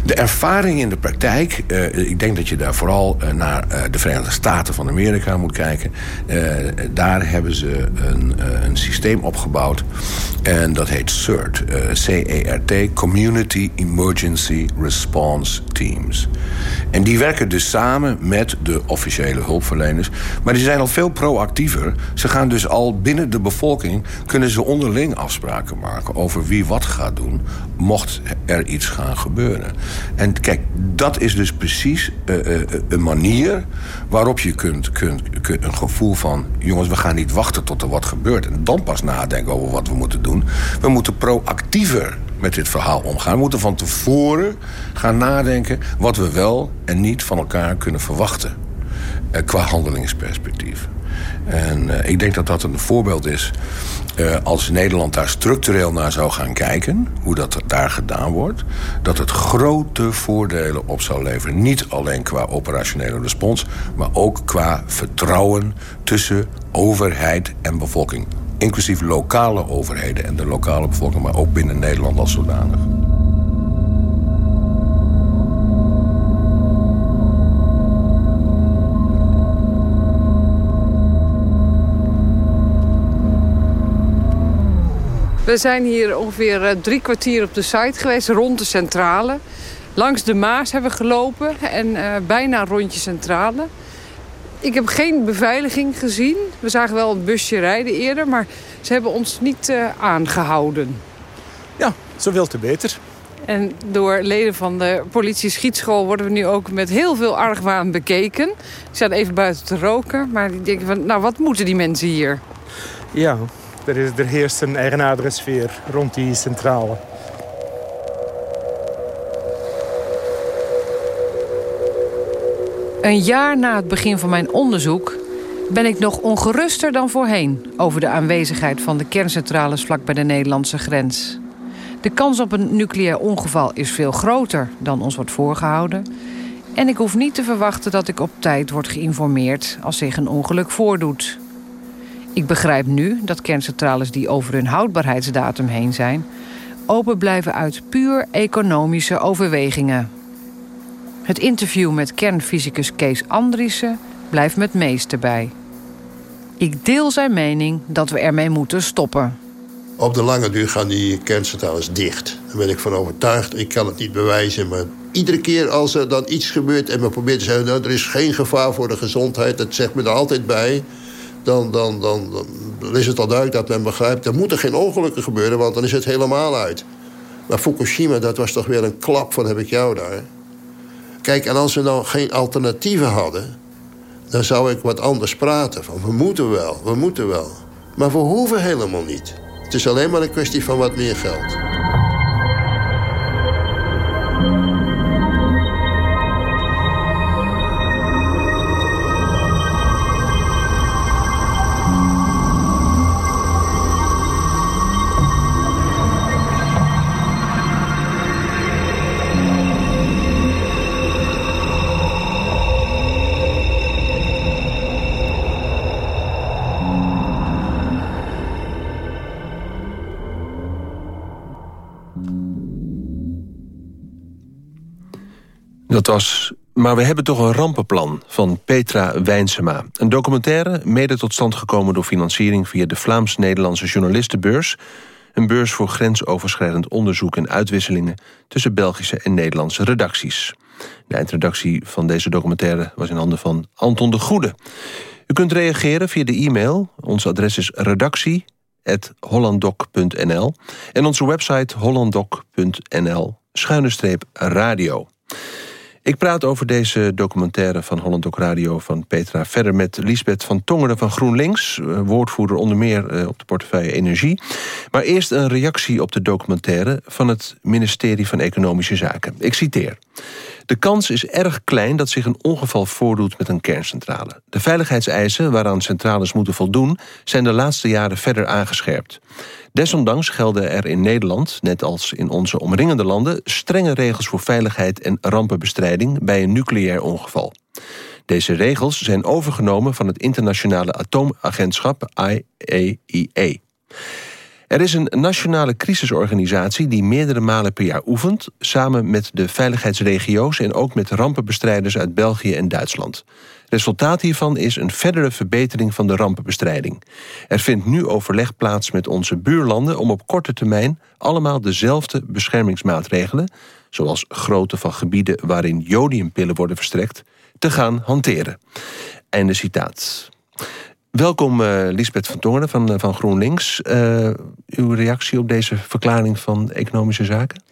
De ervaring in de praktijk, ik denk dat je daar vooral naar de Verenigde Staten van Amerika moet kijken. daar hebben ze een, een systeem opgebouwd en dat heet CERT, C-E-R-T, Community Emergency Response Teams. En die werken dus samen met de officiële hulpverleners, maar die zijn al veel proactiever. Ze gaan dus al binnen de bevolking, kunnen ze onderling afspraken maken over wie wat gaat doen, mocht er iets gaan gebeuren. En kijk, dat is dus precies uh, uh, een manier waarop je kunt, kunt, kunt, een gevoel van... jongens, we gaan niet wachten tot er wat gebeurt... en dan pas nadenken over wat we moeten doen. We moeten proactiever met dit verhaal omgaan. We moeten van tevoren gaan nadenken... wat we wel en niet van elkaar kunnen verwachten. Uh, qua handelingsperspectief. En uh, ik denk dat dat een voorbeeld is uh, als Nederland daar structureel naar zou gaan kijken, hoe dat daar gedaan wordt, dat het grote voordelen op zou leveren. Niet alleen qua operationele respons, maar ook qua vertrouwen tussen overheid en bevolking inclusief lokale overheden en de lokale bevolking, maar ook binnen Nederland als zodanig. We zijn hier ongeveer eh, drie kwartier op de site geweest, rond de centrale. Langs de Maas hebben we gelopen en eh, bijna rond je centrale. Ik heb geen beveiliging gezien. We zagen wel een busje rijden eerder, maar ze hebben ons niet uh, aangehouden. Ja, zoveel te beter. En door leden van de politie schietschool worden we nu ook met heel veel argwaan bekeken. Ik zat even buiten te roken, maar die denken van, nou wat moeten die mensen hier? Ja, er, is, er heerst een eigenaardige sfeer rond die centrale. Een jaar na het begin van mijn onderzoek ben ik nog ongeruster dan voorheen over de aanwezigheid van de kerncentrales vlak bij de Nederlandse grens. De kans op een nucleair ongeval is veel groter dan ons wordt voorgehouden. En ik hoef niet te verwachten dat ik op tijd word geïnformeerd als zich een ongeluk voordoet. Ik begrijp nu dat kerncentrales die over hun houdbaarheidsdatum heen zijn, open blijven uit puur economische overwegingen. Het interview met kernfysicus Kees Andriessen blijft met meeste bij. Ik deel zijn mening dat we ermee moeten stoppen. Op de lange duur gaan die kerncentrales dicht. Daar ben ik van overtuigd. Ik kan het niet bewijzen, maar iedere keer als er dan iets gebeurt... en men probeert te zeggen, nou, er is geen gevaar voor de gezondheid... dat zegt men er altijd bij... Dan, dan, dan, dan is het al duidelijk dat men begrijpt... er moeten geen ongelukken gebeuren, want dan is het helemaal uit. Maar Fukushima, dat was toch weer een klap van heb ik jou daar. Kijk, en als we nou geen alternatieven hadden... dan zou ik wat anders praten. Van, we moeten wel, we moeten wel. Maar we hoeven helemaal niet. Het is alleen maar een kwestie van wat meer geld. Dat was Maar we hebben toch een rampenplan van Petra Wijnsema. Een documentaire, mede tot stand gekomen door financiering... via de Vlaams-Nederlandse Journalistenbeurs. Een beurs voor grensoverschrijdend onderzoek en uitwisselingen... tussen Belgische en Nederlandse redacties. De eindredactie van deze documentaire was in handen van Anton de Goede. U kunt reageren via de e-mail. Ons adres is redactie.hollanddoc.nl en onze website hollanddoc.nl schuine streep radio. Ik praat over deze documentaire van Holland Doc Radio van Petra... verder met Lisbeth van Tongeren van GroenLinks... eh, woordvoerder onder meer eh, op de portefeuille Energie. Maar eerst een reactie op de documentaire... van het ministerie van Economische Zaken. Ik citeer. De kans is erg klein dat zich een ongeval voordoet met een kerncentrale. De veiligheidseisen waaraan centrales moeten voldoen... zijn de laatste jaren verder aangescherpt. Desondanks gelden er in Nederland, net als in onze omringende landen... strenge regels voor veiligheid en rampenbestrijding bij een nucleair ongeval. Deze regels zijn overgenomen van het internationale atoomagentschap IAEA. Er is een nationale crisisorganisatie die meerdere malen per jaar oefent... samen met de veiligheidsregio's en ook met rampenbestrijders uit België en Duitsland. Resultaat hiervan is een verdere verbetering van de rampenbestrijding. Er vindt nu overleg plaats met onze buurlanden om op korte termijn allemaal dezelfde beschermingsmaatregelen, zoals grootte van gebieden waarin jodiumpillen worden verstrekt, te gaan hanteren. Einde citaat. Welkom uh, Lisbeth van Tongeren van, uh, van GroenLinks. Uh, uw reactie op deze verklaring van Economische Zaken?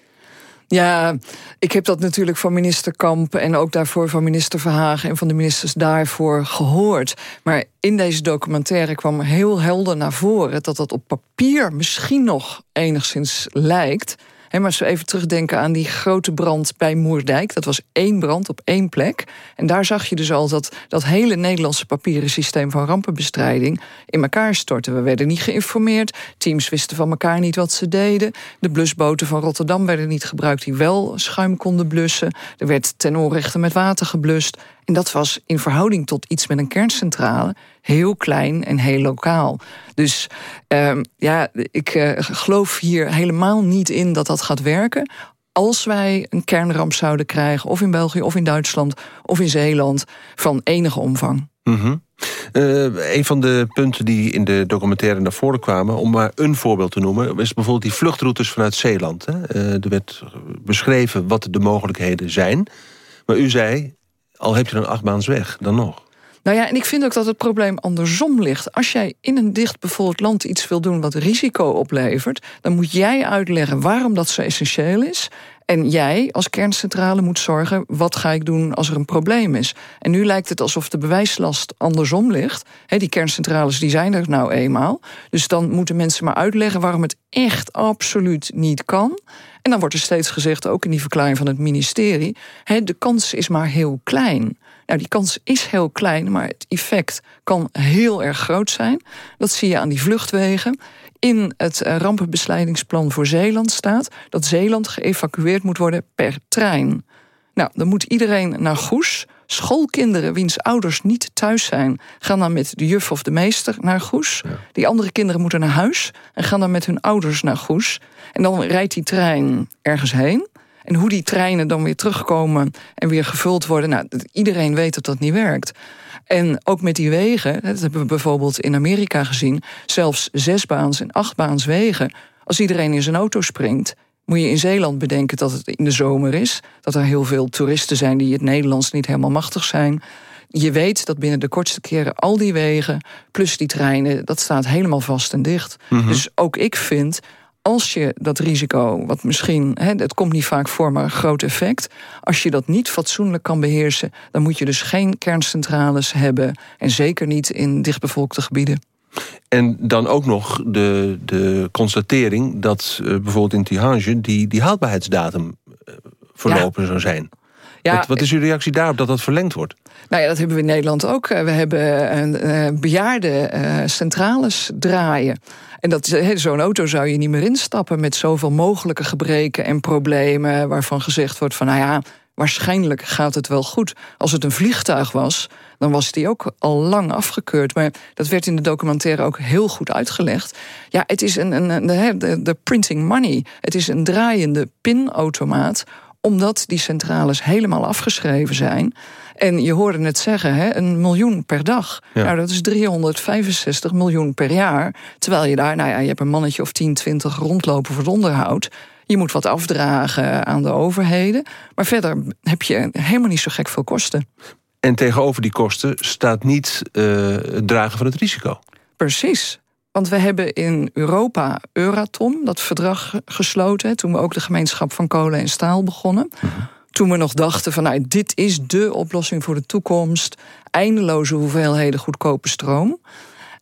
Ja, ik heb dat natuurlijk van minister Kamp en ook daarvoor van minister Verhagen en van de ministers daarvoor gehoord. Maar in deze documentaire kwam heel helder naar voren dat dat op papier misschien nog enigszins lijkt. He, maar als we even terugdenken aan die grote brand bij Moerdijk. Dat was één brand op één plek. En daar zag je dus al dat dat hele Nederlandse papieren systeem van rampenbestrijding in elkaar stortte. We werden niet geïnformeerd. Teams wisten van elkaar niet wat ze deden. De blusboten van Rotterdam werden niet gebruikt die wel schuim konden blussen. Er werd ten onrechte met water geblust. En dat was in verhouding tot iets met een kerncentrale heel klein en heel lokaal. Dus uh, ja, ik uh, geloof hier helemaal niet in dat dat gaat werken. Als wij een kernramp zouden krijgen, of in België, of in Duitsland, of in Zeeland, van enige omvang. Mm een van de punten die in de documentaire naar voren kwamen... om maar een voorbeeld te noemen... is bijvoorbeeld die vluchtroutes vanuit Zeeland. Hè? Uh, er werd beschreven wat de mogelijkheden zijn. Maar u zei, al heb je een achtbaansweg, dan nog. Nou ja, en ik vind ook dat het probleem andersom ligt. Als jij in een dichtbevolkt land iets wil doen wat risico oplevert, dan moet jij uitleggen waarom dat zo essentieel is. En jij als kerncentrale moet zorgen, wat ga ik doen als er een probleem is? En nu lijkt het alsof de bewijslast andersom ligt. die kerncentrales die zijn er nou eenmaal. Dus dan moeten mensen maar uitleggen waarom het echt absoluut niet kan. En dan wordt er steeds gezegd, ook in die verklaring van het ministerie, de kans is maar heel klein. Nou, die kans is heel klein, maar het effect kan heel erg groot zijn. Dat zie je aan die vluchtwegen. In het eh, rampenbestrijdingsplan voor Zeeland staat dat Zeeland geëvacueerd moet worden per trein. Nou, dan moet iedereen naar Goes. Schoolkinderen wiens ouders niet thuis zijn, gaan dan met de juf of de meester naar Goes. Die andere kinderen moeten naar huis en gaan dan met hun ouders naar Goes. En dan rijdt die trein ergens heen. En hoe die treinen dan weer terugkomen en weer gevuld worden. Nou, iedereen weet dat dat niet werkt. En ook met die wegen, dat hebben we bijvoorbeeld in Amerika gezien, zelfs zesbaans en achtbaans wegen. Als iedereen in zijn auto springt, moet je in Zeeland bedenken dat het in de zomer is. Dat er heel veel toeristen zijn die het Nederlands niet helemaal machtig zijn. Je weet dat binnen de kortste keren al die wegen, plus die treinen, dat staat helemaal vast en dicht. Mhm. Dus ook ik vind, als je dat risico, wat misschien, hè, het komt niet vaak voor, maar een groot effect. Als je dat niet fatsoenlijk kan beheersen, dan moet je dus geen kerncentrales hebben. En zeker niet in dichtbevolkte gebieden. En dan ook nog de, de constatering dat uh, bijvoorbeeld in Tihange die, die haalbaarheidsdatum uh, verlopen zou zijn. Ja, wat, wat, is uw reactie daarop dat dat verlengd wordt? Nou ja, dat hebben we in Nederland ook. We hebben een, bejaarde centrales draaien. En dat zo'n auto zou je niet meer instappen met zoveel mogelijke gebreken en problemen. waarvan gezegd wordt van nou ja, waarschijnlijk gaat het wel goed. Als het een vliegtuig was, dan was die ook al lang afgekeurd. Maar dat werd in de documentaire ook heel goed uitgelegd. Ja, het is een, een, de, de printing money. Het is een draaiende pinautomaat omdat die centrales helemaal afgeschreven zijn. En je hoorde het zeggen, hè, een miljoen per dag. Nou, dat is 365 miljoen per jaar. Terwijl je daar, nou ja, je hebt een mannetje of 10, 20 rondlopen voor het onderhoud. Je moet wat afdragen aan de overheden. Maar verder heb je helemaal niet zo gek veel kosten. En tegenover die kosten staat niet uh, het dragen van het risico. Precies. Want we hebben in Europa Euratom, dat verdrag gesloten... toen we ook de gemeenschap van kolen en staal begonnen. Mhm. Toen we nog dachten van nou, dit is de oplossing voor de toekomst. Eindeloze hoeveelheden goedkope stroom.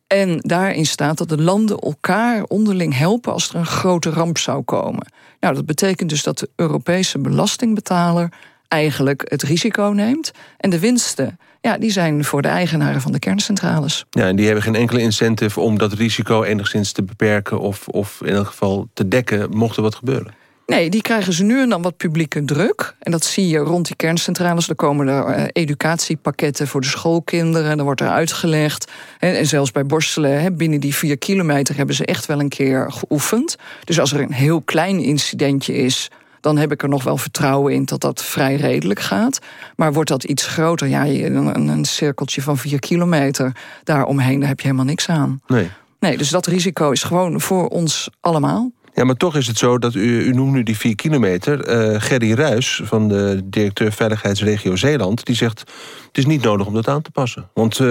En daarin staat dat de landen elkaar onderling helpen als er een grote ramp zou komen. Nou, dat betekent dus dat de Europese belastingbetaler eigenlijk het risico neemt. En de winsten, ja, die zijn voor de eigenaren van de kerncentrales. Ja, en die hebben geen enkele incentive om dat risico enigszins te beperken of, of in elk geval te dekken, mocht er wat gebeuren. Nee, die krijgen ze nu en dan wat publieke druk. En dat zie je rond die kerncentrales. Er komen er eh, educatiepakketten voor de schoolkinderen. Dan wordt er uitgelegd. En zelfs bij borstelen, binnen die vier kilometer... hebben ze echt wel een keer geoefend. Dus als er een heel klein incidentje is dan heb ik er nog wel vertrouwen in dat dat vrij redelijk gaat. Maar wordt dat iets groter, ja, een, een cirkeltje van vier kilometer daaromheen, daar heb je helemaal niks aan. Nee. Nee, dus dat risico is gewoon voor ons allemaal. Ja, maar toch is het zo dat u, u noemt nu die vier kilometer. Uh, Gerry Ruis, van de directeur Veiligheidsregio Zeeland... die zegt, het is niet nodig om dat aan te passen. Want uh,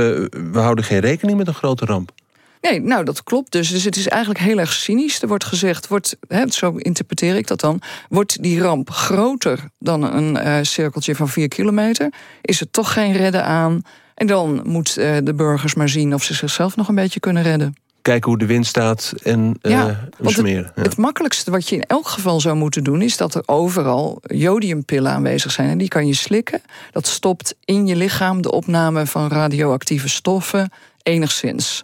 we houden geen rekening met een grote ramp. Nee, nou dat klopt dus. Dus het is eigenlijk heel erg cynisch. Er wordt gezegd, wordt, hè, zo interpreteer ik dat dan... wordt die ramp groter dan een uh, cirkeltje van vier kilometer... is er toch geen redden aan... En dan moet de burgers maar zien of ze zichzelf nog een beetje kunnen redden kijken hoe de wind staat en ja, uh, smeren. Het, het, makkelijkste wat je in elk geval zou moeten doen... is dat er overal jodiumpillen aanwezig zijn. En die kan je slikken. Dat stopt in je lichaam de opname van radioactieve stoffen enigszins.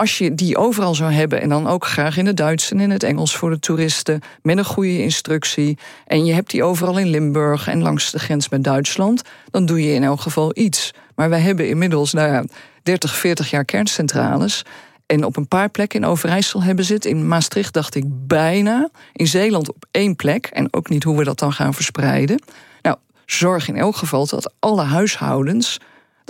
Als je die overal zou hebben en dan ook graag in het Duits en in het Engels voor de toeristen... met een goede instructie... en je hebt die overal in Limburg en langs de grens met Duitsland... dan doe je in elk geval iets. Maar wij hebben inmiddels nou ja, 30, 40 jaar kerncentrales... En op een paar plekken in Overijssel hebben het. In Maastricht dacht ik bijna. In Zeeland op één plek. En ook niet hoe we dat dan gaan verspreiden. Nou, zorg in elk geval dat alle huishoudens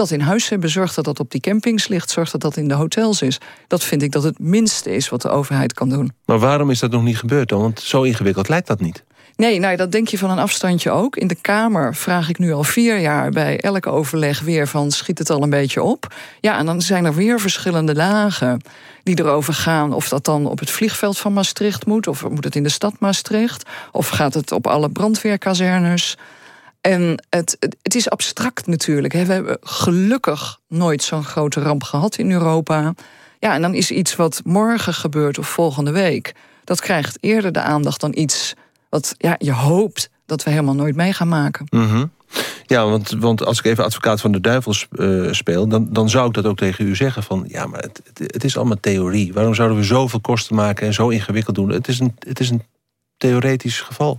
dat in huis hebben. Zorg dat dat op die campings ligt. Zorg dat dat in de hotels is. Dat vind ik dat het minste is wat de overheid kan doen. Maar waarom is dat nog niet gebeurd dan? Want zo ingewikkeld lijkt dat niet. Nee, nou, dat denk je van een afstandje ook. In de Kamer vraag ik nu al vier jaar bij elk overleg weer van schiet het al een beetje op. Ja, en dan zijn er weer verschillende lagen die erover gaan of dat dan op het vliegveld van Maastricht moet, of moet het in de stad Maastricht, of gaat het op alle brandweerkazernes. En het, het is abstract natuurlijk. We hebben gelukkig nooit zo'n grote ramp gehad in Europa. Ja, en dan is iets wat morgen gebeurt of volgende week. Dat krijgt eerder de aandacht dan iets wat ja, je hoopt dat we helemaal nooit mee gaan maken. Mhm. Ja, want, want als ik even advocaat van de duivel uh, speel... Dan, dan zou ik dat ook tegen u zeggen van... ja, maar het, het, is allemaal theorie. Waarom zouden we zoveel kosten maken en zo ingewikkeld doen? Het is een, het is een theoretisch geval.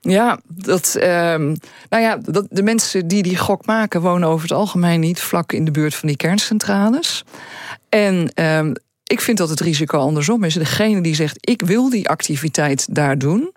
Ja, dat, ehm, nou ja, dat, de mensen die die gok maken... wonen over het algemeen niet vlak in de buurt van die kerncentrales. En ehm, ik vind dat het risico andersom is. Degene die zegt, ik wil die activiteit daar doen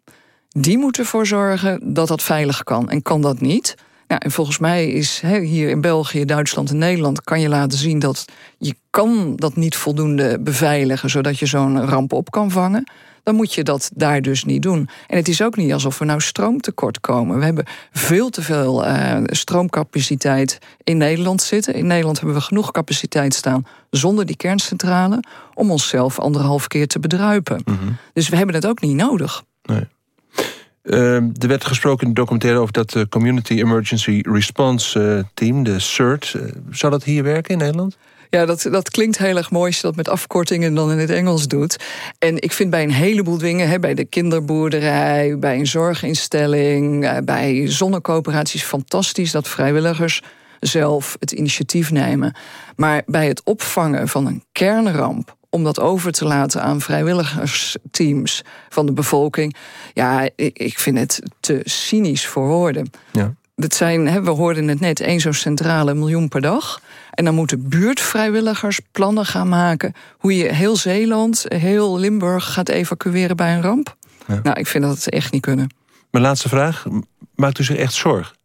die moet ervoor zorgen dat dat veilig kan. En kan dat niet? Ja, en volgens mij is hier in België, Duitsland en Nederland... kan je laten zien dat je kan dat niet voldoende beveiligen... zodat je zo'n ramp op kan vangen dan moet je dat daar dus niet doen. En het is ook niet alsof we nou stroomtekort komen. We hebben veel te veel uh, stroomcapaciteit in Nederland zitten. In Nederland hebben we genoeg capaciteit staan zonder die kerncentrale om onszelf anderhalf keer te bedruipen. Mhm. Dus we hebben het ook niet nodig. Nee. Uh, er werd gesproken in de documentaire over dat uh, Community Emergency Response uh, Team, de CERT. zou dat hier werken in Nederland? Ja, dat, dat klinkt heel erg mooi als je dat met afkortingen dan in het Engels doet. En ik vind bij een heleboel dingen, hè, bij de kinderboerderij, bij een zorginstelling, bij zonnecoöperaties, fantastisch dat vrijwilligers zelf het initiatief nemen. Maar bij het opvangen van een kernramp om dat over te laten aan vrijwilligersteams van de bevolking. Ja, ik vind het te cynisch voor woorden. Ja. Dat zijn, we hoorden het net, één zo'n centrale miljoen per dag. En dan moeten buurtvrijwilligers plannen gaan maken hoe je heel Zeeland, heel Limburg gaat evacueren bij een ramp. Nou, ik vind dat het echt niet kunnen. Mijn laatste vraag: maakt u zich echt zorgen?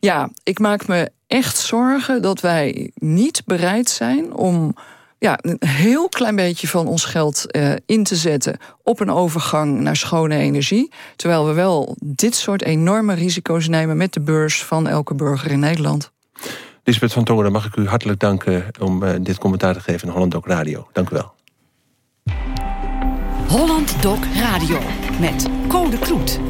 Ja, ik maak me echt zorgen dat wij niet bereid zijn om ja, een heel klein beetje van ons geld uh, in te zetten op een overgang naar schone energie. Terwijl we wel dit soort enorme risico's nemen met de beurs van elke burger in Nederland. Lisbeth van Tongeren, mag ik u hartelijk danken om uh, dit commentaar te geven in Holland Doc Radio. Dank u wel. Holland Doc Radio met Code Kloet.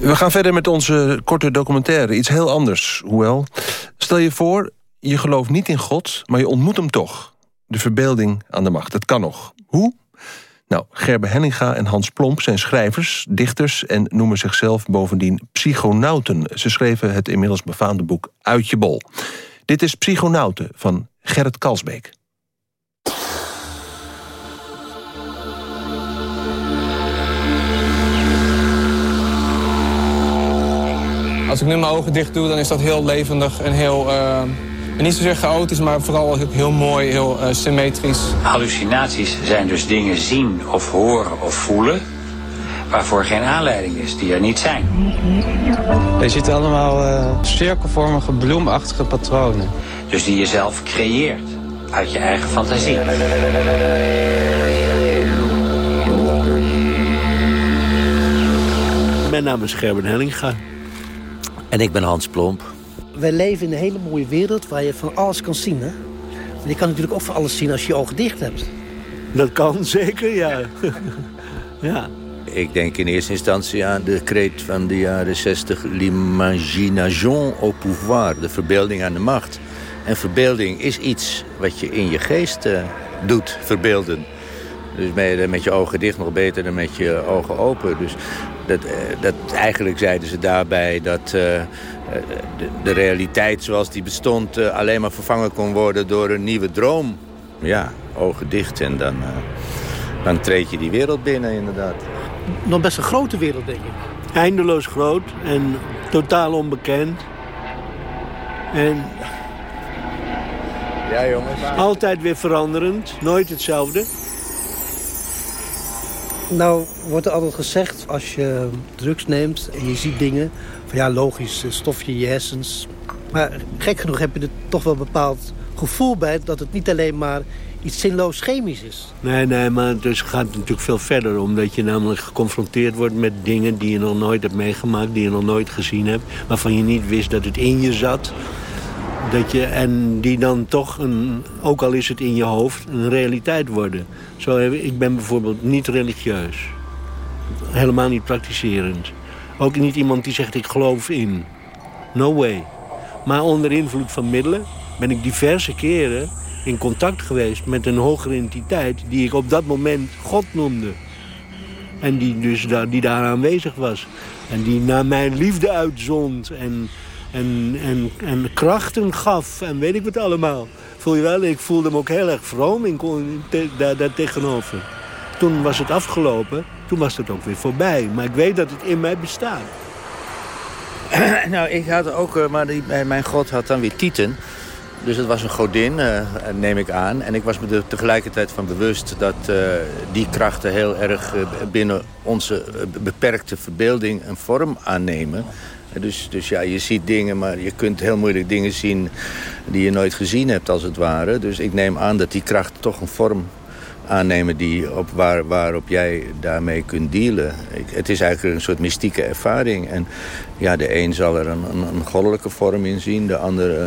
We gaan verder met onze korte documentaire. Iets heel anders, hoewel. Stel je voor, je gelooft niet in God, maar je ontmoet hem toch. De verbeelding aan de macht. Dat kan nog. Hoe? Nou, Gerbe Henninga en Hans Plomp zijn schrijvers, dichters... en noemen zichzelf bovendien psychonauten. Ze schreven het inmiddels befaamde boek Uit je bol. Dit is Psychonauten van Gerrit Kalsbeek. Als ik nu mijn ogen dicht doe, dan is dat heel levendig en heel... Uh niet zozeer chaotisch, maar vooral heel mooi, heel uh, symmetrisch. Hallucinaties zijn dus dingen zien of horen of voelen... waarvoor geen aanleiding is, die er niet zijn. Je ziet allemaal uh, cirkelvormige, bloemachtige patronen. Dus die je zelf creëert, uit je eigen fantasie. Mijn naam is Gerben Hellinga. En ik ben Hans Plomp. Wij leven in een hele mooie wereld waar je van alles kan zien. Hè? Maar je kan natuurlijk ook van alles zien als je je ogen dicht hebt. Dat kan zeker, ja. ja. Ik denk in eerste instantie aan de kreet van de jaren 60... l'imagination au pouvoir, de verbeelding aan de macht. En verbeelding is iets wat je in je geest uh, doet, verbeelden. Dus ben met je ogen dicht nog beter dan met je ogen open. Dus dat, eh, dat, eigenlijk zeiden ze daarbij dat... Uh, de, de, realiteit zoals die bestond uh, alleen maar vervangen kon worden door een nieuwe droom. Ja, ogen dicht en dan, uh, dan treed je die wereld binnen inderdaad. Nog best een grote wereld, denk ik. Eindeloos groot en totaal onbekend. En... Ja, jongens. Altijd weer veranderend, nooit hetzelfde. Nou, wordt er altijd gezegd, als je drugs neemt en je ziet dingen... ja, logisch, stofje je hersens. Maar gek genoeg heb je er toch wel een bepaald gevoel bij... dat het niet alleen maar iets zinloos chemisch is. Nee, nee, maar het dus gaat natuurlijk veel verder. Omdat je namelijk geconfronteerd wordt met dingen die je nog nooit hebt meegemaakt... die je nog nooit gezien hebt, waarvan je niet wist dat het in je zat... Dat je, en die dan toch, een, ook al is het in je hoofd, een realiteit worden. Zo, ik ben bijvoorbeeld niet religieus. Helemaal niet praktiserend. Ook niet iemand die zegt ik geloof in. No way. Maar onder invloed van middelen ben ik diverse keren in contact geweest met een hogere entiteit... die ik op dat moment God noemde. En die dus daar, die daar aanwezig was. En die naar mijn liefde uitzond en, en, en, en krachten gaf en weet ik wat allemaal. Voel je wel, ik voelde me ook heel erg vroom in, daar tegenover. Toen was het afgelopen, toen was het ook weer voorbij. Maar ik weet dat het in mij bestaat. nou, ik had ook, eh, maar die, mijn god had dan weer tieten. Dus het was een godin, uh, neem ik aan. En ik was me er tegelijkertijd van bewust dat die krachten heel erg binnen onze beperkte verbeelding een vorm aannemen. Dus, dus ja, je ziet dingen, maar je kunt heel moeilijk dingen zien die je nooit gezien hebt als het ware. Dus ik neem aan dat die krachten toch een vorm aannemen die op waar, waarop jij daarmee kunt dealen. Ik, het is eigenlijk een soort mystieke ervaring. En ja, de een zal er een, een, een goddelijke vorm in zien, de ander uh,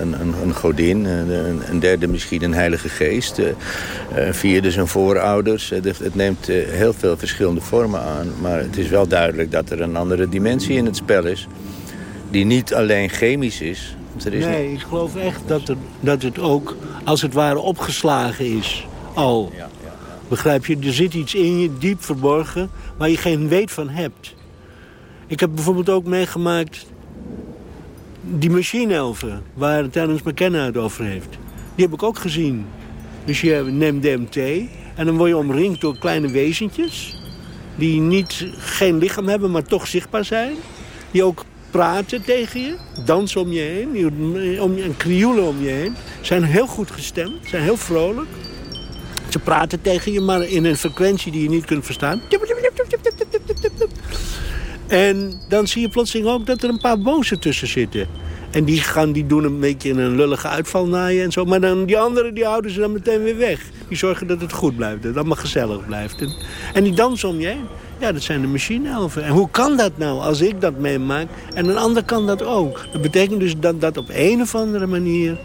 een, een, een, godin, een, een, derde misschien een heilige geest, uh, een vierde zijn voorouders. Het, neemt heel veel verschillende vormen aan, maar het is wel duidelijk dat er een andere dimensie in het spel is, die niet alleen chemisch is. Is nee, ik geloof echt dat, er, dat het ook als het ware opgeslagen is al. Ja, ja, ja. Begrijp je? Er zit iets in je, diep verborgen, waar je geen weet van hebt. Ik heb bijvoorbeeld ook meegemaakt... die machinelfen, waar Terence McKenna het over heeft. Die heb ik ook gezien. Dus je neemt DMT en dan word je omringd door kleine wezentjes... die niet, geen lichaam hebben, maar toch zichtbaar zijn. Die ook praten tegen je, dansen om je heen, om je, en krioelen om je heen. Zijn heel goed gestemd, zijn heel vrolijk. Ze praten tegen je, maar in een frequentie die je niet kunt verstaan. En dan zie je plotseling ook dat er een paar bozen tussen zitten. En die, gaan, die doen een beetje een lullige uitval naar je en zo. Maar dan die anderen die houden ze dan meteen weer weg. Die zorgen dat het goed blijft, dat het allemaal gezellig blijft. En, en die dansen om je heen. Ja, dat zijn de machine-elfen. En hoe kan dat nou als ik dat meemaak en een ander kan dat ook? Dat betekent dus dat dat op een of andere manier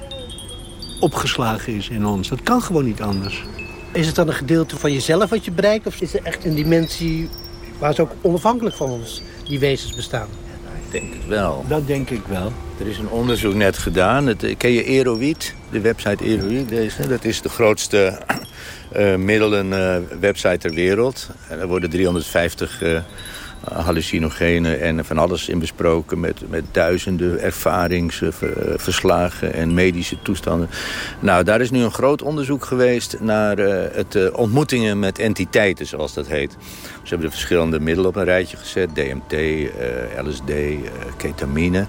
opgeslagen is in ons. Dat kan gewoon niet anders. Is het dan een gedeelte van jezelf wat je bereikt? Of is het echt een dimensie waar ze ook onafhankelijk van ons, die wezens, bestaan? Ik denk het wel. Dat denk ik wel. Er is een onderzoek net gedaan. Het, eh, ken je Eroid? De website Eroid, deze. Dat is de grootste uh, middelenwebsite ter wereld. En er worden 350 uh, hallucinogenen en van alles in besproken... met, met duizenden ervaringsverslagen en medische toestanden. Nou, daar is nu een groot onderzoek geweest naar het ontmoetingen met entiteiten, zoals dat heet. Ze hebben de verschillende middelen op een rijtje gezet. DMT, uh, LSD, ketamine.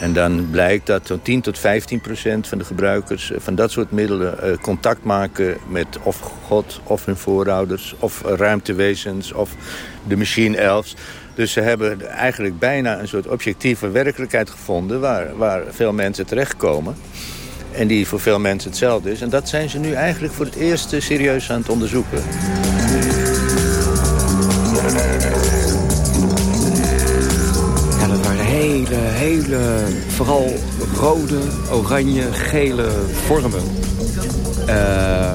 En dan blijkt dat zo'n 10 tot 15 procent van de gebruikers van dat soort middelen contact maken met of God of hun voorouders of ruimtewezens of de machine elves. Dus ze hebben eigenlijk bijna een soort objectieve werkelijkheid gevonden... waar, waar veel mensen terechtkomen. En die voor veel mensen hetzelfde is. En dat zijn ze nu eigenlijk voor het eerst serieus aan het onderzoeken. Ja, dat waren hele, hele, vooral rode, oranje, gele vormen. Uh,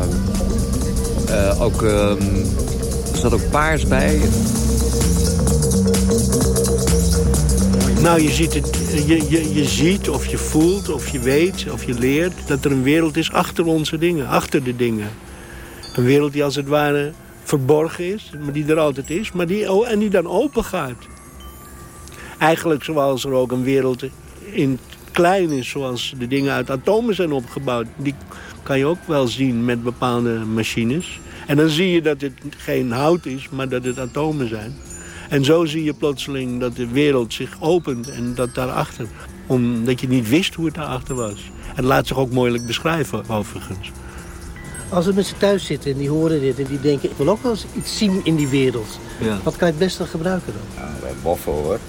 uh, ook, uh, er zat ook paars bij. Nou, je ziet, het, je, je, je ziet of je voelt of je weet of je leert... dat er een wereld is achter onze dingen, achter de dingen. Een wereld die als het ware verborgen is, maar die er altijd is... Maar die, en die dan open gaat. Eigenlijk zoals er ook een wereld in klein is... zoals de dingen uit atomen zijn opgebouwd. Die kan je ook wel zien met bepaalde machines. En dan zie je dat het geen hout is, maar dat het atomen zijn. En zo zie je plotseling dat de wereld zich opent en dat daarachter. Omdat je niet wist hoe het daarachter was. Het laat zich ook moeilijk beschrijven, overigens. Als we met z'n thuis zitten en die horen dit en die denken... ik wil ook wel eens iets zien in die wereld. Ja. Wat kan je het beste gebruiken dan? Nou, wij boffen hoor.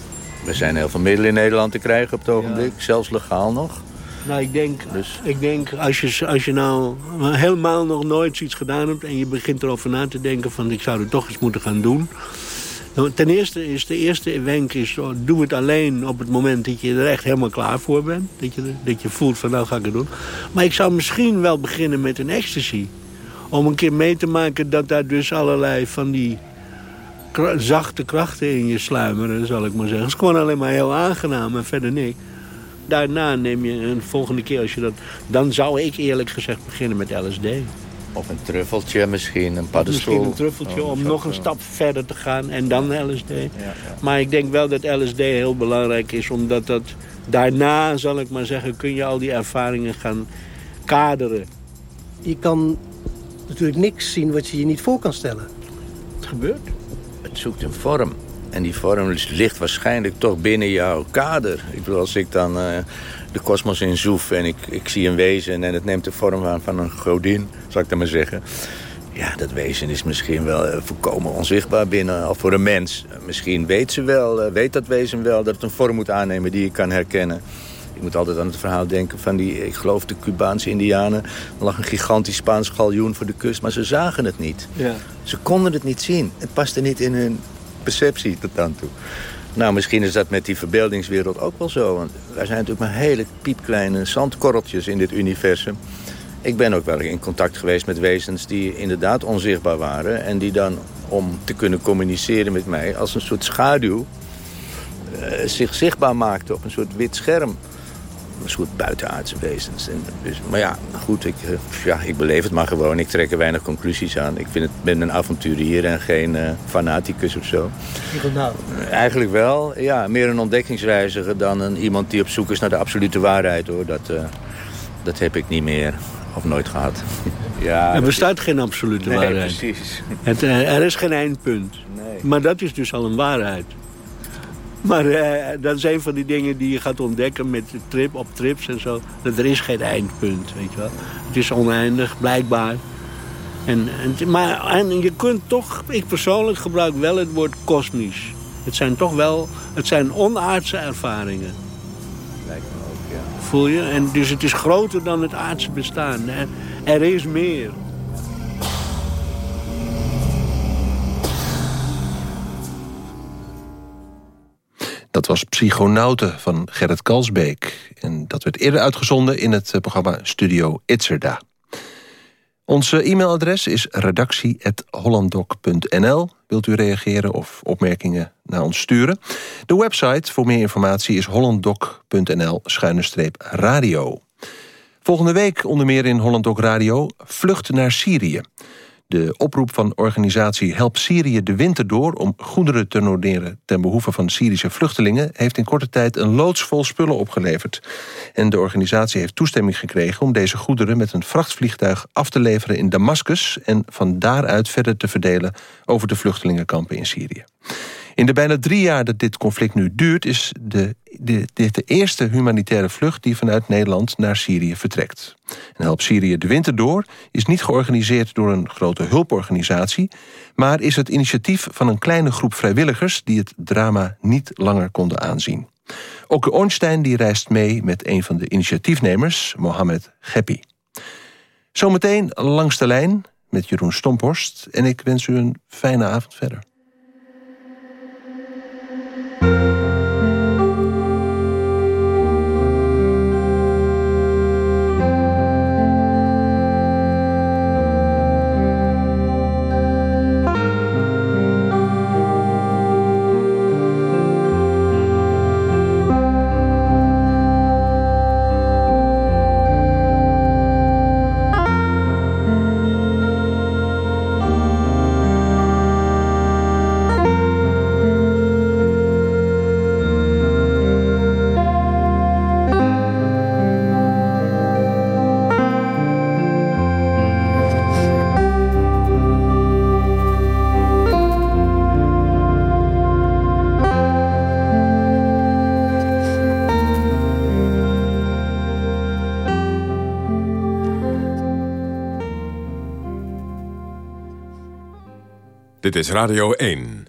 Er zijn heel veel middelen in Nederland te krijgen op het ogenblik. Zelfs legaal nog. Nou, ik denk, Dus- ik denk als, je, als je nou helemaal nog nooit zoiets gedaan hebt... en je begint erover na te denken van ik zou het toch eens moeten gaan doen... Ten eerste is de eerste wenk is, oh, doe het alleen op het moment dat je er echt helemaal klaar voor bent. Dat je, dat je voelt van nou ga ik het doen. Maar ik zou misschien wel beginnen met een ecstasy. Om een keer mee te maken dat daar dus allerlei van die zachte krachten in je sluimeren, zal ik maar zeggen. Het is gewoon alleen maar heel aangenaam en verder niks. Daarna neem je een volgende keer als je dat... Dan zou ik eerlijk gezegd beginnen met LSD. Of een truffeltje misschien, een paddenstoel. Misschien een truffeltje Oh, om nog een stap verder te gaan en dan LSD. Maar ik denk wel dat LSD heel belangrijk is, omdat dat daarna, zal ik maar zeggen, kun je al die ervaringen gaan kaderen. Je kan natuurlijk niks zien wat je je niet voor kan stellen. Het gebeurt. Het zoekt een vorm. En die vorm ligt waarschijnlijk toch binnen jouw kader. Ik bedoel, als ik dan eh, de kosmos inzoef en ik, ik zie een wezen... en het neemt de vorm aan van een godin, zal ik dan maar zeggen... Ja, dat wezen is misschien wel eh, volkomen onzichtbaar binnen, of voor een mens. Misschien weet, ze wel, eh, weet dat wezen wel dat het een vorm moet aannemen die je kan herkennen. Ik moet altijd aan het verhaal denken van die, ik geloof de Cubaanse indianen. Er lag een gigantisch Spaans galjoen voor de kust, maar ze zagen het niet. Ja. Ze konden het niet zien. Het paste niet in hun perceptie tot dan toe. Nou, misschien is dat met die verbeeldingswereld ook wel zo. Want wij zijn natuurlijk maar hele piepkleine zandkorreltjes in dit universum. Ik ben ook wel in contact geweest met wezens die inderdaad onzichtbaar waren. En die dan, om te kunnen communiceren met mij, als een soort schaduw... eh, zich zichtbaar maakten op een soort wit scherm. Een soort buitenaardse wezens. En dus, maar ja, goed, ik, eh, ja, ik beleef het maar gewoon. Ik trek er weinig conclusies aan. Ik vind het, ben een avonturier en geen eh, fanaticus of zo. Nou, Eigenlijk wel. Ja, meer een ontdekkingsreiziger dan een, iemand die op zoek is naar de absolute waarheid. hoor. Dat, eh, dat heb ik niet meer. Of nooit gehad. ja, er bestaat geen absolute Nee, waarheid. precies. Het, er is geen eindpunt. Nee. Maar dat is dus al een waarheid. Maar eh, dat is een van die dingen die je gaat ontdekken met de trip op trips en zo. Dat er is geen eindpunt, weet je wel. Het is oneindig, blijkbaar. En, en, maar en je kunt toch, ik persoonlijk gebruik wel het woord kosmisch. Het zijn toch wel, het zijn onaardse ervaringen. Lijkt me ook, ja. Voel je? En dus het is groter dan het aardse bestaan. Er, er is meer. Dat was Psychonauten van Gerrit Kalsbeek. En dat werd eerder uitgezonden in het eh, programma Studio Itzerda. Ons eh, e-mailadres is redactie.hollanddoc.nl. Wilt u reageren of opmerkingen naar ons sturen? De website voor meer informatie is hollanddoc.nl-radio. Volgende week onder meer in Hollanddoc Radio Vlucht naar Syrië. De oproep van organisatie Help Syrië de winter door... om goederen te doneren ten behoeve van Syrische vluchtelingen... heeft in korte tijd een loods vol spullen opgeleverd. En de organisatie heeft toestemming gekregen... om deze goederen met een vrachtvliegtuig af te leveren in Damascus... en van daaruit verder te verdelen over de vluchtelingenkampen in Syrië. In de bijna drie jaar dat dit conflict nu duurt... is de, de, dit de eerste humanitaire vlucht die vanuit Nederland naar Syrië vertrekt. En Help Syrië de winter door is niet georganiseerd door een grote hulporganisatie... maar is het initiatief van een kleine groep vrijwilligers... die het drama niet langer konden aanzien. Oke Ornstein die reist mee met een van de initiatiefnemers, Mohamed Geppi. Zometeen langs de lijn met Jeroen Stomphorst... en ik wens u een fijne avond verder. Dit is Radio 1.